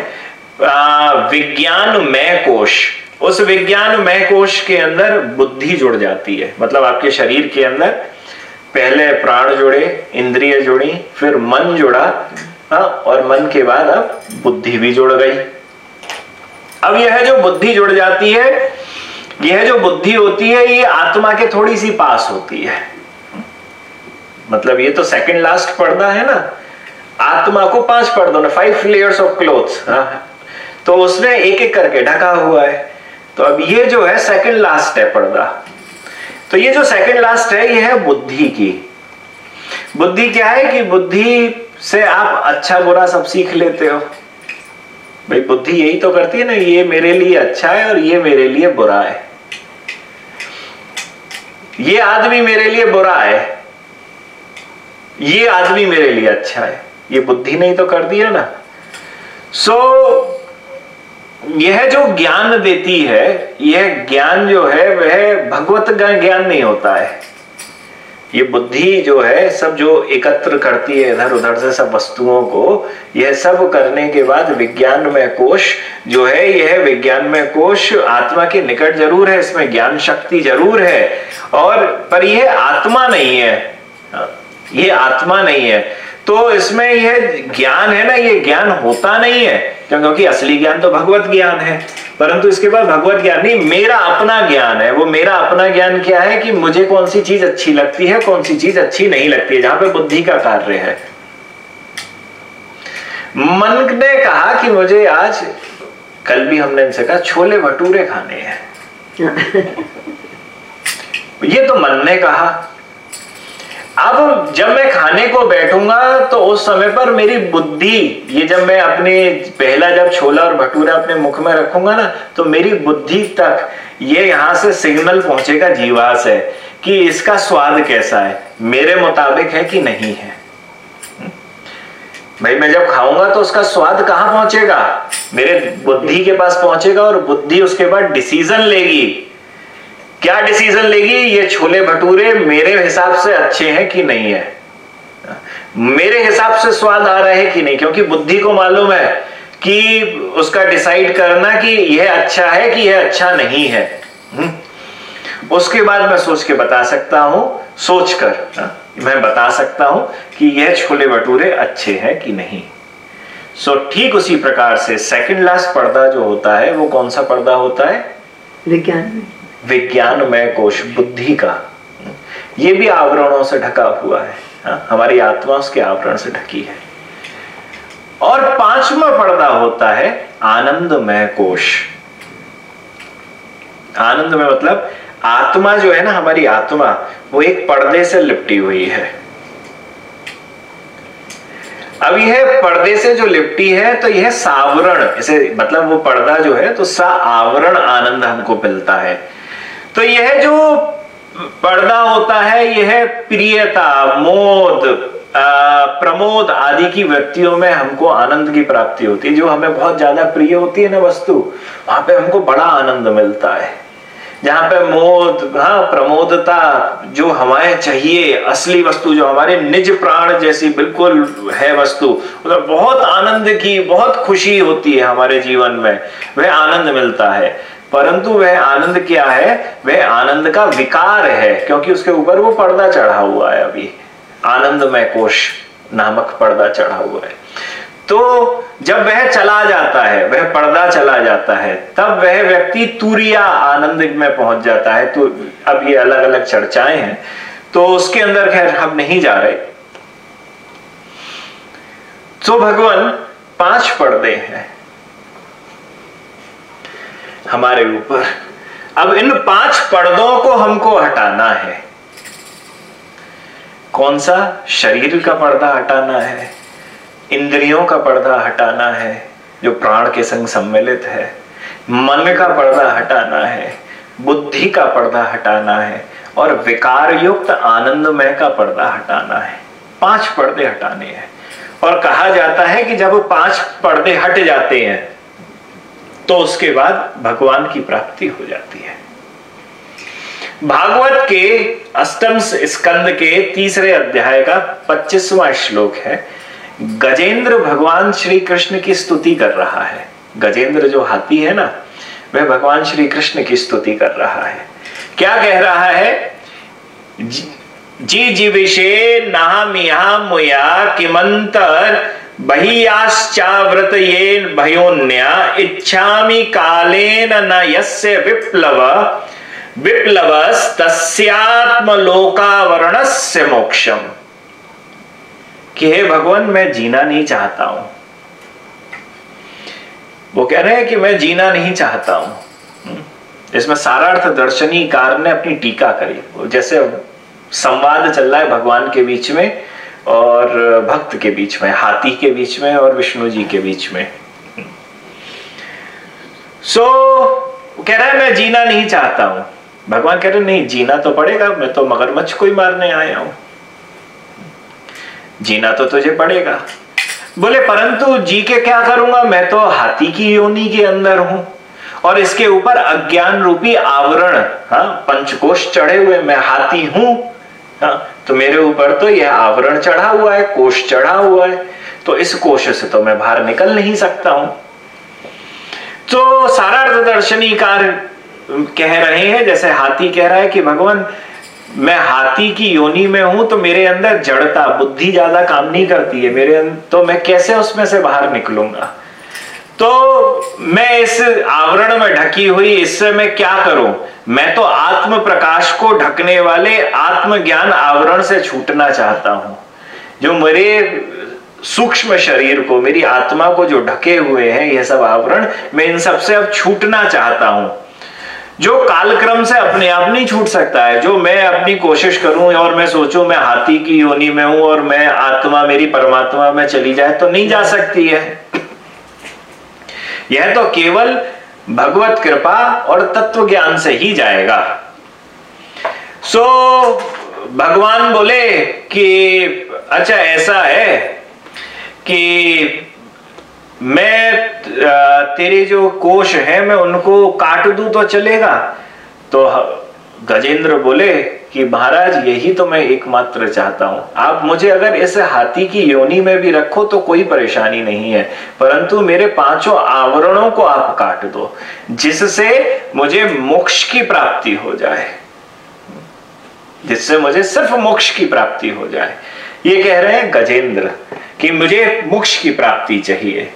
विज्ञान मय कोश। उस विज्ञान मय कोश के अंदर बुद्धि जुड़ जाती है। मतलब आपके शरीर के अंदर पहले प्राण जुड़े, इंद्रिय जुड़ी, फिर मन जुड़ा हा? और मन के बाद अब बुद्धि भी जुड़ गई। अब यह जो बुद्धि जुड़ जाती है यह जो बुद्धि होती है, ये आत्मा के थोड़ी सी पास होती है। मतलब ये तो सेकंड लास्ट पर्दा है ना। आत्मा को पाँच पर्दों ने फाइव लेयर्स ऑफ़ क्लोथ्स तो उसने एक एक करके ढका हुआ है। तो अब ये जो है सेकंड लास्ट है पर्दा। तो ये जो सेकंड लास्ट है, ये है बुद्धि की। बुद्धि क्या है कि बुद्धि से आप अच्छा बुरा सब सीख लेते हो। भाई बुद्धि यही तो करती है ना, ये मेरे लिए अच्छा है और ये मेरे लिए बुरा है। ये आदमी मेरे लिए बुरा है। ये आदमी मेरे लिए अच्छा है। ये बुद्धि नहीं तो कर दिया ना। सो so, यह जो ज्ञान देती है यह ज्ञान जो है वह भगवत का ज्ञान नहीं होता है। ये बुद्धि जो है, सब जो एकत्र करती है इधर उधर से, सब वस्तुओं को, यह सब करने के बाद विज्ञान में कोश जो है, यह विज्ञान में कोश आत्मा के निकट ज़रूर है, इसमें ज्ञान शक्ति ज़रूर है। और, पर यह आत्मा नहीं है। ये आत्मा नहीं है। तो इसमें यह ज्ञान है ना ये ज्ञान होता नहीं है क्योंकि असली ज्ञान तो भगवत ज्ञान है। परंतु इसके बाद भगवत ज्ञान नहीं मेरा अपना ज्ञान है। वो मेरा अपना ज्ञान क्या है कि मुझे कौन सी चीज़ अच्छी लगती है कौन सी चीज़ अच्छी नहीं लगती है जहाँ पे बुद्धि का कार्य है। मन ने कहा कि मुझे आज कल भी हमने इनसे कहा छोले भटूरे खाने हैं। ये तो मन ने कहा। अब जब मैं खाने को बैठूँगा तो उस समय पर मेरी बुद्धि, ये जब मैं अपने पहला जब छोला और भटूरा अपने मुख में रखूँगा ना तो मेरी बुद्धि तक ये यहाँ से सिग्नल पहुंचेगा जीवा से कि इसका स्वाद कैसा है, मेरे मुताबिक है कि नहीं है। भाई, मैं जब खाऊँगा तो उसका स्वाद कहाँ पहुंचेगा? मेरे बुद्धि के पास पहुंचेगा और बुद्धि उसके बाद डिसीज़न लेगी। क्या डिसीज़न लेगी? ये छोले भटूरे मेरे हिसाब से अच्छे हैं कि नहीं है? मेरे हिसाब से स्वाद आ रहा है कि नहीं? क्योंकि बुद्धि को मालूम है कि उसका डिसाइड करना कि यह अच्छा है कि यह अच्छा नहीं है। हम्म? उसके बाद मैं सोच के बता सकता हूँ सोचकर हाँ, मैं बता सकता हूँ कि यह छोले भटूरे अच्छे हैं कि नहीं। सो ठीक उसी प्रकार से सेकंड लास्ट पर्दा जो होता है वो कौन सा पर्दा होता है? विज्ञान विज्ञानमय कोश, बुद्धि का। ये भी आवरणों से ढका हुआ है, हा? हमारी आत्मा उसके आवरण से ढकी है। और पांचवा पर्दा होता है आनंदमय कोश। आनंद में मतलब आत्मा जो है ना, हमारी आत्मा, वो एक पर्दे से लिपटी हुई है। अब यह पर्दे से जो लिपटी है तो यह सावरण, इसे मतलब वो पर्दा जो है तो सा आवरण आनंद हमको मिलता है। तो यह जो पर्दा होता है, यह प्रियता, मोद प्रमोद आदि की व्यक्तियों में हमको आनंद की प्राप्ति होती है। जो हमें बहुत ज़्यादा प्रिय होती है ना वस्तु, वहाँ पे हमको बड़ा आनंद मिलता है। जहाँ पे मोद हाँ प्रमोदता जो हमारे चाहिए, असली वस्तु जो हमारे निज प्राण जैसी बिल्कुल है वस्तु मतलब बहुत आनंद की, बहुत खुशी होती है हमारे जीवन में, वह आनंद मिलता है। परंतु वह आनंद क्या है? वह आनंद का विकार है, क्योंकि उसके ऊपर वो पर्दा चढ़ा हुआ है अभी। आनंदमय कोश नामक पर्दा चढ़ा हुआ है। तो जब वह चला जाता है, वह पर्दा चला जाता है, तब वह व्यक्ति तुरिया आनंद में पहुँच जाता है। तो अब ये अलग अलग चर्चाएँ हैं। तो उसके अंदर खैर हम नहीं जा रहे। तो भगवान पाँच पर्दे हैं। हमारे ऊपर। अब इन पाँच पर्दों को हमको हटाना है। कौन सा? शरीर का पर्दा हटाना है। इंद्रियों का पर्दा हटाना है, जो प्राण के संग सम्मिलित है। मन का पर्दा हटाना है, बुद्धि का पर्दा हटाना है, और विकार युक्त आनंदमय का पर्दा हटाना है। पाँच पर्दे हटाने हैं। और कहा जाता है कि जब पाँच पर्दे हट जाते हैं तो उसके बाद भगवान की प्राप्ति हो जाती है। भागवत के अष्टम स्कंद के तीसरे अध्याय का पच्चीसवां श्लोक है, गजेंद्र भगवान श्री कृष्ण की स्तुति कर रहा है। गजेंद्र जो हाथी है ना, वह भगवान श्री कृष्ण की स्तुति कर रहा है। क्या कह रहा है? जी जीविषे नामिया मुया किमंतर बहियाश्चाव्रत ये भयोन्या इच्छामि कालेन न यस्य विप्लव। विप्लवस्तस्यात्मलोकावरणस्य मोक्षम। कि हे भगवान, मैं जीना नहीं चाहता हूँ। वो कह रहे हैं कि मैं जीना नहीं चाहता हूँ। हम्म। सारा सारार्थ दर्शनी कार ने अपनी टीका करी। जैसे संवाद चल रहा है भगवान के बीच में और भक्त के बीच में हाथी के बीच में और विष्णु जी के बीच में। सो so, कह रहा है मैं जीना नहीं चाहता हूँ। भगवान कह रहे नहीं जीना तो पड़ेगा मैं तो मगरमच्छ को ही मारने आया हूँ। जीना तो तुझे पड़ेगा। बोले परंतु जी के क्या करूँगा? मैं तो हाथी की योनि के अंदर हूँ और इसके ऊपर अज्ञान रूपी आवरण हाँ पंचकोश चढ़े हुए मैं हाथी हूँ। हाँ तो मेरे ऊपर तो यह आवरण चढ़ा हुआ है कोश चढ़ा हुआ है तो इस कोश से तो मैं बाहर निकल नहीं सकता हूँ। तो सारा दर्शनी कार कह रहे हैं, जैसे हाथी कह रहा है कि भगवान, मैं हाथी की योनि में हूँ तो मेरे अंदर जड़ता, बुद्धि ज़्यादा काम नहीं करती है, मेरे तो मैं कैसे उसमें से बाहर निकलूँगा? तो मैं इस आवरण में ढकी हुई, इससे मैं क्या करूँ? मैं तो आत्म प्रकाश को ढकने वाले आत्मज्ञान आवरण से छूटना चाहता हूँ। जो मेरे सूक्ष्म शरीर को, मेरी आत्मा को जो ढके हुए हैं, यह सब आवरण, मैं इन सबसे अब छूटना चाहता हूँ। जो कालक्रम से अपने आप नहीं छूट सकता है, जो मैं अपनी कोशिश करूँ और मैं सोचूं, मैं हाथी की योनि में हूँ और मैं आत्मा, मेरी परमात्मा में चली जाए तो नहीं जा सकती है। यह तो केवल भगवत कृपा और तत्व ज्ञान से ही जाएगा। सो so, भगवान बोले कि अच्छा ऐसा है कि मैं तेरे जो कोश है मैं उनको काट दू तो चलेगा? तो गजेंद्र बोले कि महाराज, यही तो मैं एकमात्र चाहता हूँ। आप मुझे अगर इस हाथी की योनि में भी रखो तो कोई परेशानी नहीं है, परंतु मेरे पाँचों आवरणों को आप काट दो, जिससे मुझे मोक्ष की प्राप्ति हो जाए। जिससे मुझे सिर्फ़ मोक्ष की प्राप्ति हो जाए। ये कह रहे हैं गजेंद्र कि मुझे मोक्ष की प्राप्ति चाहिए।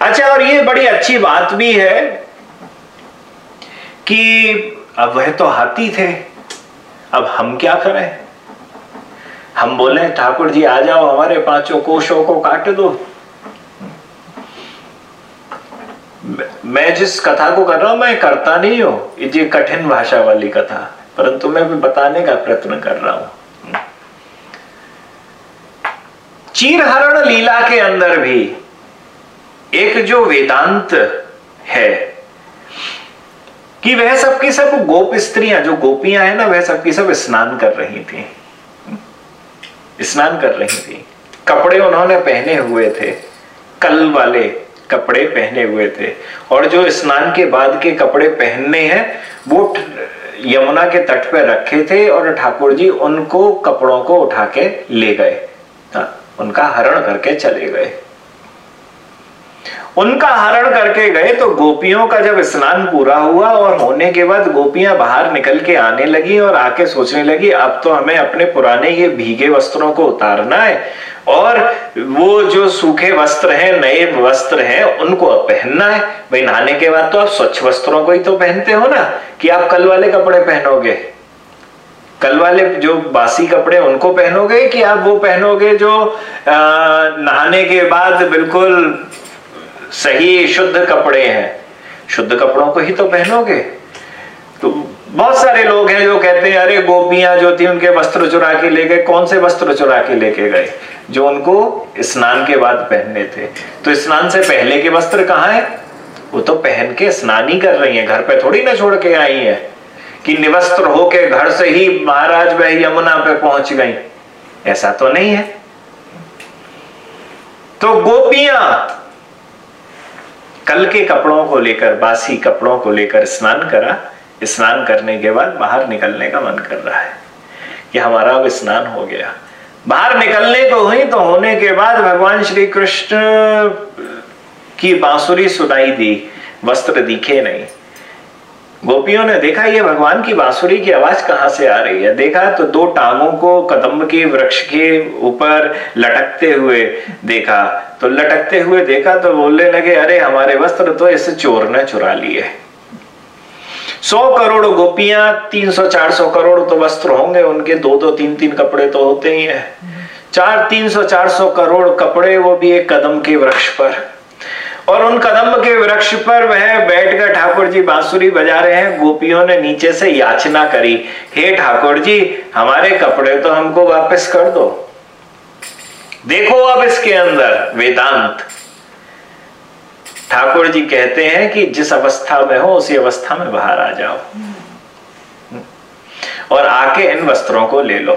अच्छा और ये बड़ी अच्छी बात भी है कि अब वह तो हाथी थे। अब हम क्या करें? हम बोले, ठाकुर जी, आ जाओ, हमारे पाँचों कोशों को काट दो। मैं जिस कथा को कर रहा हूँ, मैं करता नहीं हूँ। ये कठिन भाषा वाली कथा, परंतु मैं भी बताने का प्रयत्न कर रहा हूँ। चीरहरण लीला के अंदर भी एक जो वेदांत है कि वह सबकी सब गोप स्त्रियाँ जो गोपियाँ हैं ना वह सबकी सब स्नान कर रही थी। स्नान कर रही थी। कपड़े उन्होंने पहने हुए थे। कल वाले कपड़े पहने हुए थे। और जो स्नान के बाद के कपड़े पहनने हैं वो यमुना के तट पर रखे थे और ठाकुर जी उनको कपड़ों को उठा के ले गए। हाँ, उनका हरण करके चले गए। उनका हरण करके गए तो गोपियों का जब स्नान पूरा हुआ और होने के बाद गोपियाँ बाहर निकल के आने लगी और आके सोचने लगी, अब तो हमें अपने पुराने ये भीगे वस्त्रों को उतारना है और वो जो सूखे वस्त्र हैं, नए वस्त्र हैं, उनको अब पहनना है। भाई, नहाने के बाद तो आप स्वच्छ वस्त्रों को ही तो पहनते हो ना, कि आप कल वाले कपड़े पहनोगे? कल वाले जो बासी कपड़े उनको पहनोगे कि आप वो पहनोगे जो नहाने के बाद बिल्कुल सही शुद्ध कपड़े हैं। शुद्ध कपड़ों को ही तो पहनोगे। तो बहुत सारे लोग हैं जो कहते हैं, अरे, गोपियाँ जो थी, उनके वस्त्र चुरा के ले गए। कौन से वस्त्र चुरा के लेके गए? जो उनको स्नान के बाद पहनने थे। तो स्नान से पहले के वस्त्र कहाँ है? वो तो पहन के स्नान ही कर रही है। घर पे थोड़ी ना छोड़ के आई है कि निवस्त्र होके घर से ही महाराज वह यमुना पे पहुँच गई। ऐसा तो नहीं है। तो गोपियाँ कल के कपड़ों को लेकर, बासी कपड़ों को लेकर स्नान करा। स्नान करने के बाद बाहर निकलने का मन कर रहा है कि हमारा अब स्नान हो गया। बाहर निकलने को हुई तो होने के बाद भगवान श्री कृष्ण की बांसुरी सुनाई दी, वस्त्र दिखे नहीं। गोपियों ने देखा, ये भगवान की बांसुरी की आवाज़ कहाँ से आ रही है? देखा तो दो टांगों को कदम के वृक्ष के ऊपर लटकते हुए देखा। तो लटकते हुए देखा तो बोलने लगे, अरे, हमारे वस्त्र तो इस चोर ने चुरा लिए सौ करोड़ गोपियाँ, तीन सौ, चार सौ करोड़ तो वस्त्र होंगे, उनके दो दो, तीन तीन कपड़े तो होते ही है। चार, तीन सौ, चार सौ करोड़ कपड़े वो भी एक कदम के वृक्ष पर। और उन कदम के वृक्ष पर वह बैठकर ठाकुर जी बांसुरी बजा रहे हैं। गोपियों ने नीचे से याचना करी, हे ठाकुर जी, हमारे कपड़े तो हमको वापस कर दो। देखो अब इसके अंदर, वेदांत। ठाकुर जी कहते हैं कि जिस अवस्था में हो, उसी अवस्था में बाहर आ जाओ। और आके इन वस्त्रों को ले लो।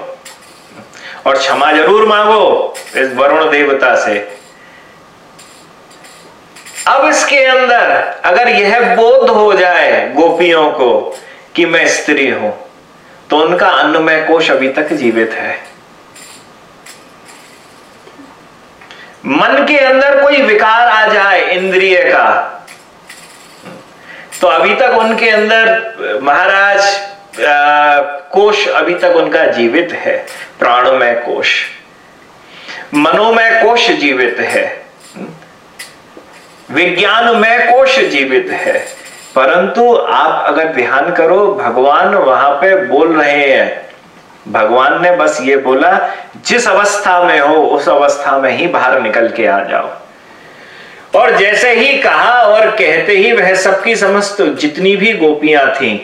और क्षमा ज़रूर मांगो इस वरुण देवता से। अब इसके अंदर, अगर यह बोध हो जाए गोपियों को कि मैं स्त्री हूँ तो उनका अन्नमय कोश अभी तक जीवित है। मन के अंदर कोई विकार आ जाए इंद्रिय का तो अभी तक उनके अंदर, महाराज कोश अभी तक उनका जीवित है, प्राणमय कोश। मनोमय कोश जीवित है विज्ञान में कोश जीवित है, परंतु आप अगर ध्यान करो, भगवान वहाँ पे बोल रहे हैं भगवान ने बस ये बोला, जिस अवस्था में हो, उस अवस्था में ही बाहर निकल के आ जाओ। और जैसे ही कहा और कहते ही वह सबकी समस्त जितनी भी गोपियाँ थीं,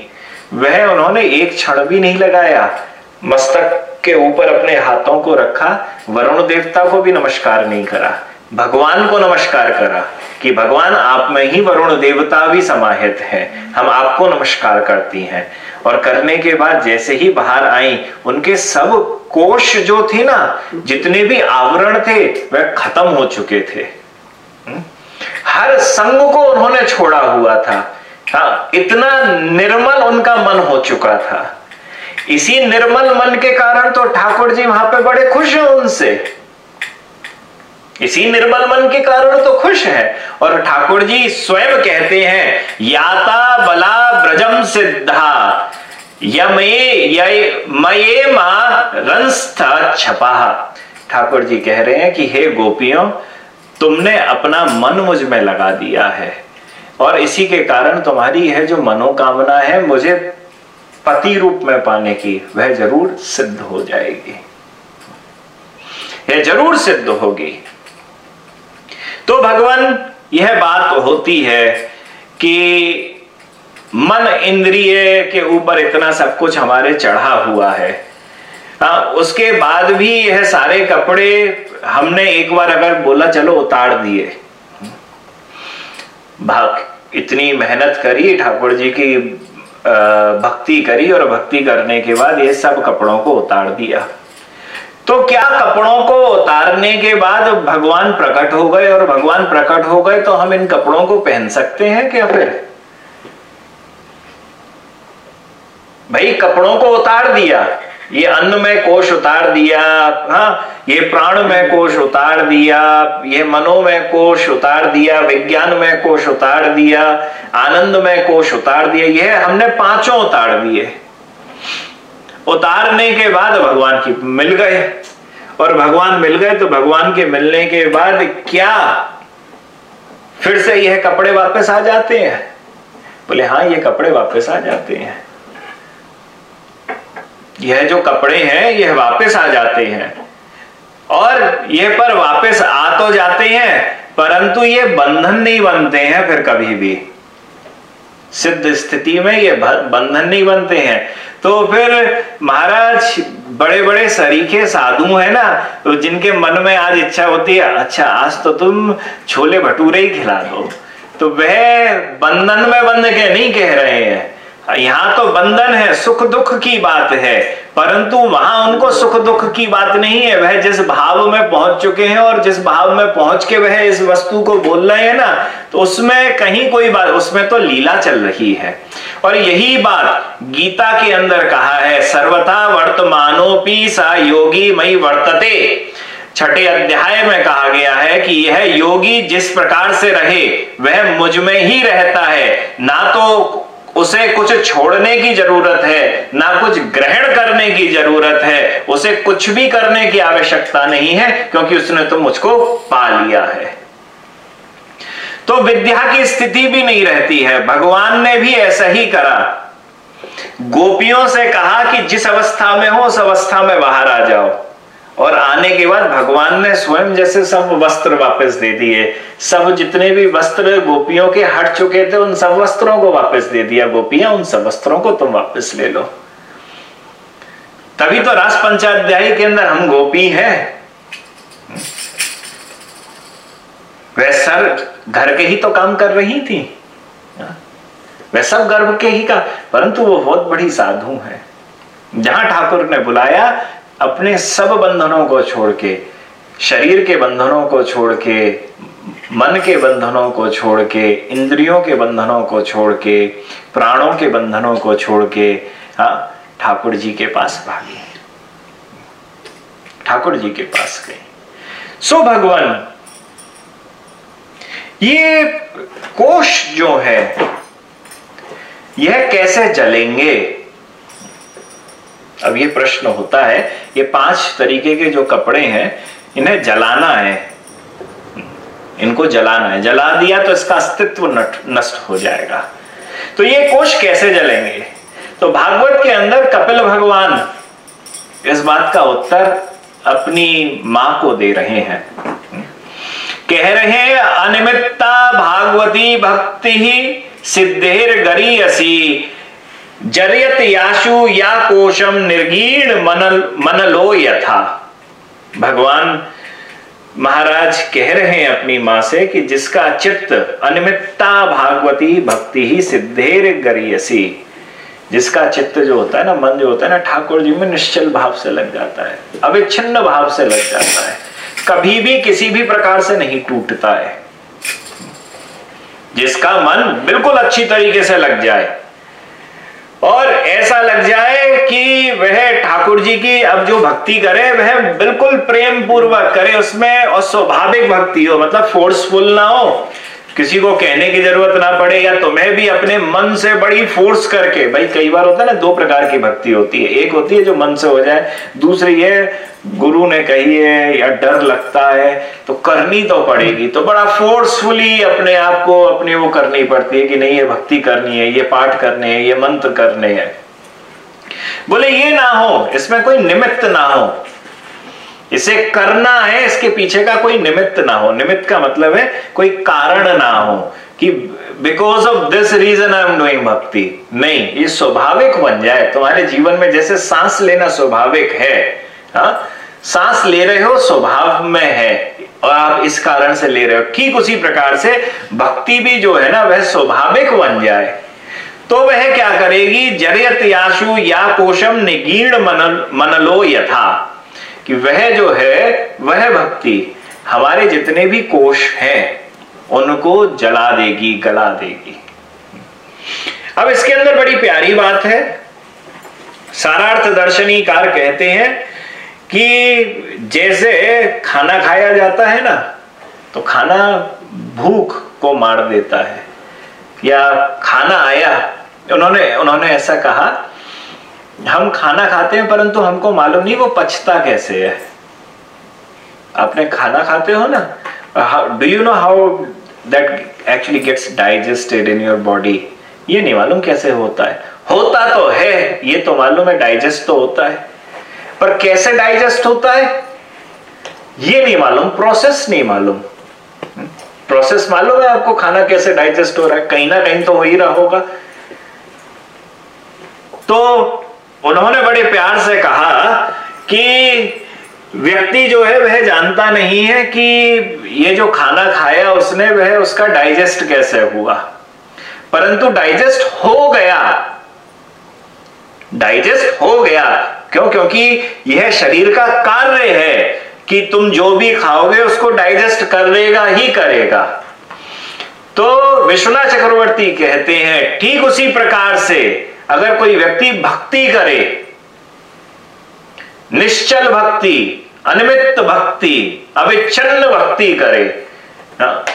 वह उन्होंने एक क्षण भी नहीं लगाया। मस्तक के ऊपर अपने हाथों को रखा, वरुण देवता को भी नमस्कार नहीं करा। भगवान को नमस्कार करा कि भगवान आप में ही वरुण देवता भी समाहित है। हम आपको नमस्कार करती हैं। और करने के बाद जैसे ही बाहर आई, उनके सब कोष जो थे ना, जितने भी आवरण थे, वह खत्म हो चुके थे। हम्म? हर संग को उन्होंने छोड़ा हुआ था। हाँ इतना निर्मल उनका मन हो चुका था। इसी निर्मल मन के कारण तो ठाकुर जी वहाँ पे बड़े खुश हैं उनसे। इसी निर्मल मन के कारण तो खुश है। और ठाकुर जी स्वयं कहते हैं, याता बला ब्रजम सिद्धा। यमे मये मा रंस्थ छपा। ठाकुर जी कह रहे हैं कि, हे गोपियों, तुमने अपना मन मुझमें लगा दिया है। और इसी के कारण तुम्हारी यह जो मनोकामना है, मुझे पति रूप में पाने की, वह ज़रूर सिद्ध हो जाएगी। यह ज़रूर सिद्ध होगी। तो भगवान यह बात होती है कि मन इंद्रिय के ऊपर इतना सब कुछ हमारे चढ़ा हुआ है। आ, हाँ, उसके बाद भी यह सारे कपड़े हमने एक बार अगर बोला चलो उतार दिए। भाग इतनी मेहनत करी ठाकुर जी की भक्ति करी और भक्ति करने के बाद ये सब कपड़ों को उतार दिया। तो क्या कपड़ों को उतारने के बाद भगवान प्रकट हो गए? और भगवान प्रकट हो गए तो हम इन कपड़ों को पहन सकते हैं क्या फिर? भाई, कपड़ों को उतार दिया। ये अन्न में कोष उतार दिया हाँ ये प्राण में कोष उतार दिया, ये मनो में कोष उतार दिया, विज्ञान में कोष उतार दिया, आनंद में कोष उतार दिया, ये हमने पाँचों उतार दिए। उतारने के बाद भगवान की मिल गए। और भगवान मिल गए तो भगवान के मिलने के बाद क्या? फिर से यह कपड़े वापस आ जाते हैं। बोले हाँ ये कपड़े वापस आ जाते हैं। यह जो कपड़े हैं, यह वापस आ जाते हैं। और ये पर वापस आ तो जाते हैं, परंतु ये बंधन नहीं बनते हैं फिर कभी भी। सिद्ध स्थिति में ये बंधन नहीं बनते हैं। तो फिर महाराज बड़े बड़े सरीखे साधु है ना तो जिनके मन में आज इच्छा होती है अच्छा आज तो तुम छोले भटूरे ही खिला दो। तो वह बंधन में बंध के नहीं कह रहे हैं। यहाँ तो बंधन है सुख दुख की बात है। परंतु वहाँ उनको सुख दुख की बात नहीं है। वह जिस भाव में पहुँच चुके हैं और जिस भाव में पहुँच के वह इस वस्तु को बोल रहे हैं ना तो उसमें कहीं कोई बात, उसमें तो लीला चल रही है। और यही बात गीता के अंदर कहा है, सर्वथा वर्तमानोपी सा योगी मई वर्तते। छठे अध्याय में कहा गया है कि यह योगी जिस प्रकार से रहे, वह मुझमें ही रहता है। ना तो उसे कुछ छोड़ने की ज़रूरत है, ना कुछ ग्रहण करने की ज़रूरत है। उसे कुछ भी करने की आवश्यकता नहीं है, क्योंकि उसने तो मुझको पा लिया है। तो विद्या की स्थिति भी नहीं रहती है। भगवान ने भी ऐसा ही करा। गोपियों से कहा कि जिस अवस्था में हो, उस अवस्था में बाहर आ जाओ। और आने के बाद भगवान ने स्वयं जैसे सब वस्त्र वापस दे दिए। सब जितने भी वस्त्र गोपियों के हट चुके थे, उन सब वस्त्रों को वापस दे दिया। गोपियाँ, उन सब वस्त्रों को तुम वापस ले लो। तभी तो रास पंचाध्याय के अंदर हम गोपी हैं। वह सर घर के ही तो काम कर रही थी। वह सब गर्भ के ही का, परंतु वो बहुत बड़ी साधु है। जहाँ ठाकुर ने बुलाया अपने सब बंधनों को छोड़ के, शरीर के बंधनों को छोड़ के, मन के बंधनों को छोड़ के, इंद्रियों के बंधनों को छोड़ के, प्राणों के बंधनों को छोड़ के हाँ ठाकुर जी के पास भागे ठाकुर जी के पास गए। सो भगवान, ये कोष जो है, यह कैसे जलेंगे? अब ये प्रश्न होता है, ये पाँच तरीके के जो कपड़े हैं, इन्हें जलाना है। इनको जलाना है। जला दिया तो इसका अस्तित्व नष्ट हो जाएगा। तो ये कोष कैसे जलेंगे? तो भागवत के अंदर कपिल भगवान इस बात का उत्तर अपनी माँ को दे रहे हैं। कह रहे हैं, अनिमित्ता भागवती भक्ति ही सिद्धेर गरीयसी। जरियत याशु या कोशम निर्गीण मनल मनलो यथा। भगवान महाराज कह रहे हैं अपनी माँ से कि जिसका चित्त अनिमित्ता भागवती भक्ति ही सिद्धेर गरियसी। जिसका चित्त जो होता है ना, मन जो होता है ना, ठाकुर जी में निश्चल भाव से लग जाता है, अविच्छिन्न भाव से लग जाता है। कभी भी किसी भी प्रकार से नहीं टूटता है। जिसका मन बिल्कुल अच्छी तरीके से लग जाए। और ऐसा लग जाए कि वह ठाकुर जी की अब जो भक्ति करे, वह बिल्कुल प्रेम पूर्वक करे, उसमें और स्वाभाविक भक्ति हो मतलब फोर्सफुल ना हो। किसी को कहने की ज़रूरत ना पड़े या तुम्हें भी अपने मन से बड़ी फोर्स करके, भाई कई बार होता है ना, दो प्रकार की भक्ति होती है। एक होती है जो मन से हो जाए, दूसरी है गुरु ने कही है या डर लगता है तो करनी तो पड़ेगी। तो बड़ा फोर्सफुली अपने आप को, अपने वो करनी पड़ती है कि नहीं, ये भक्ति करनी है, ये पाठ करने हैं, ये मंत्र करने हैं। बोले, ये ना हो, इसमें कोई निमित्त ना हो इसे करना है इसके पीछे का कोई निमित्त ना हो। निमित्त का मतलब है कोई कारण ना हो कि because of this reason I am doing भक्ति नहीं ये स्वाभाविक बन जाए। तुम्हारे जीवन में जैसे सांस लेना स्वाभाविक है हा? सांस ले रहे हो स्वभाव में है और आप इस कारण से ले रहे हो। ठीक उसी प्रकार से भक्ति भी जो है ना वह स्वाभाविक बन जाए। तो वह क्या करेगी? जरियत याशु या कोशम निगीर्ण मन, मनलो यथा। कि वह जो है, वह भक्ति। हमारे जितने भी कोश हैं, उनको जला देगी, गला देगी। अब इसके अंदर बड़ी प्यारी बात है। सारार्थ दर्शनी कार कहते हैं कि जैसे खाना खाया जाता है ना तो खाना भूख को मार देता है। या खाना आया, उन्होंने उन्होंने ऐसा कहा हम खाना खाते हैं, परंतु हमको मालूम नहीं वो पचता कैसे है। आपने खाना खाते हो ना? Do you know how that actually gets digested in your body ये नहीं मालूम कैसे होता है। होता तो है, ये तो मालूम है डाइजेस्ट तो होता है। पर कैसे डाइजेस्ट होता है? ये नहीं मालूम प्रोसेस नहीं मालूम। प्रोसेस मालूम है आपको खाना कैसे डाइजेस्ट हो रहा है? कहीं ना कहीं तो हो ही रहा होगा। तो उन्होंने बड़े प्यार से कहा कि व्यक्ति जो है वह जानता नहीं है कि ये जो खाना खाया उसने, वह उसका डाइजेस्ट कैसे हुआ। परंतु डाइजेस्ट हो गया। डाइजेस्ट हो गया। क्यों? क्योंकि यह शरीर का कार्य है कि तुम जो भी खाओगे उसको डाइजेस्ट कर देगा ही करेगा। तो विश्वनाथ चक्रवर्ती कहते हैं, ठीक उसी प्रकार से अगर कोई व्यक्ति भक्ति करे, निश्चल भक्ति अनिमित भक्ति, अविच्छिन्न भक्ति करे, ना?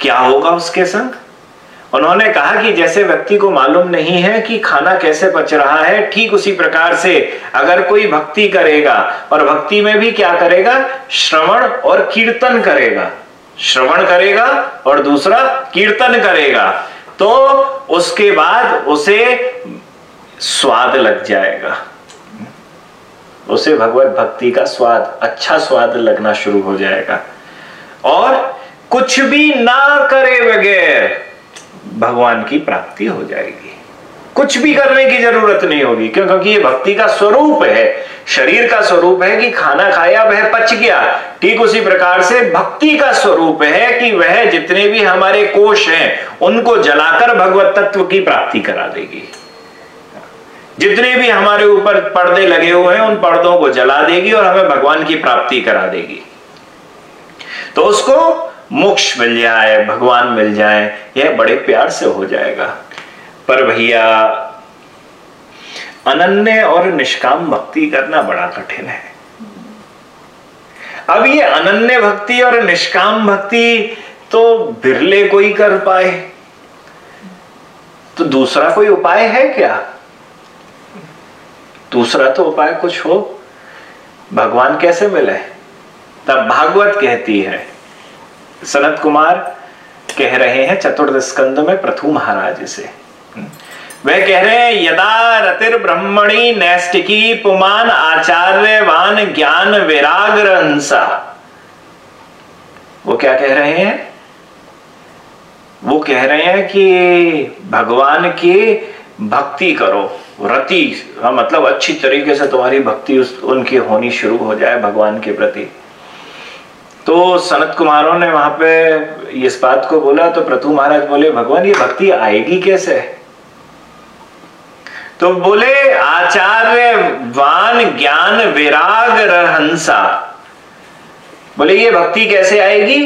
क्या होगा उसके संग? उन्होंने कहा कि जैसे व्यक्ति को मालूम नहीं है कि खाना कैसे पच रहा है, ठीक उसी प्रकार से अगर कोई भक्ति करेगा, और भक्ति में भी क्या करेगा? श्रवण और कीर्तन करेगा। श्रवण करेगा और दूसरा कीर्तन करेगा। तो उसके बाद उसे स्वाद लग जाएगा। उसे भगवत भक्ति का स्वाद अच्छा स्वाद लगना शुरू हो जाएगा। और कुछ भी ना करे बगैर भगवान की प्राप्ति हो जाएगी। कुछ भी करने की ज़रूरत नहीं होगी क्यों क्योंकि ये भक्ति का स्वरूप है। शरीर का स्वरूप है कि खाना खाया, वह पच गया। ठीक उसी प्रकार से भक्ति का स्वरूप है कि वह जितने भी हमारे कोष हैं, उनको जलाकर भगवत तत्व की प्राप्ति करा देगी। जितने भी हमारे ऊपर पर्दे लगे हुए हैं, उन पर्दों को जला देगी और हमें भगवान की प्राप्ति करा देगी। तो उसको मोक्ष मिल जाए, भगवान मिल जाए, यह बड़े प्यार से हो जाएगा। पर भैया, अनन्य और निष्काम भक्ति करना बड़ा कठिन है। अब ये अनन्य भक्ति और निष्काम भक्ति तो बिरले कोई कर पाए। तो दूसरा कोई उपाय है क्या? दूसरा तो उपाय कुछ हो। भगवान कैसे मिले? तब भागवत कहती है। सनत कुमार कह रहे हैं चतुर्थ स्कंद में प्रथु महाराज से वह कह रहे हैं, यदा रतिर ब्रह्मणी नैष्टिकी पुमान आचार्यवान ज्ञान विराग रंसा वो क्या कह रहे हैं? वो कह रहे हैं कि भगवान की भक्ति करो, रति हाँ मतलब अच्छी तरीके से तुम्हारी भक्ति उस, उनकी होनी शुरू हो जाए भगवान के प्रति। तो सनत कुमारों ने वहाँ पे इस बात को बोला तो प्रथु महाराज बोले, भगवान, ये भक्ति आएगी कैसे? तो बोले आचार्य वान ज्ञान विराग रहंसा। बोले ये भक्ति कैसे आएगी?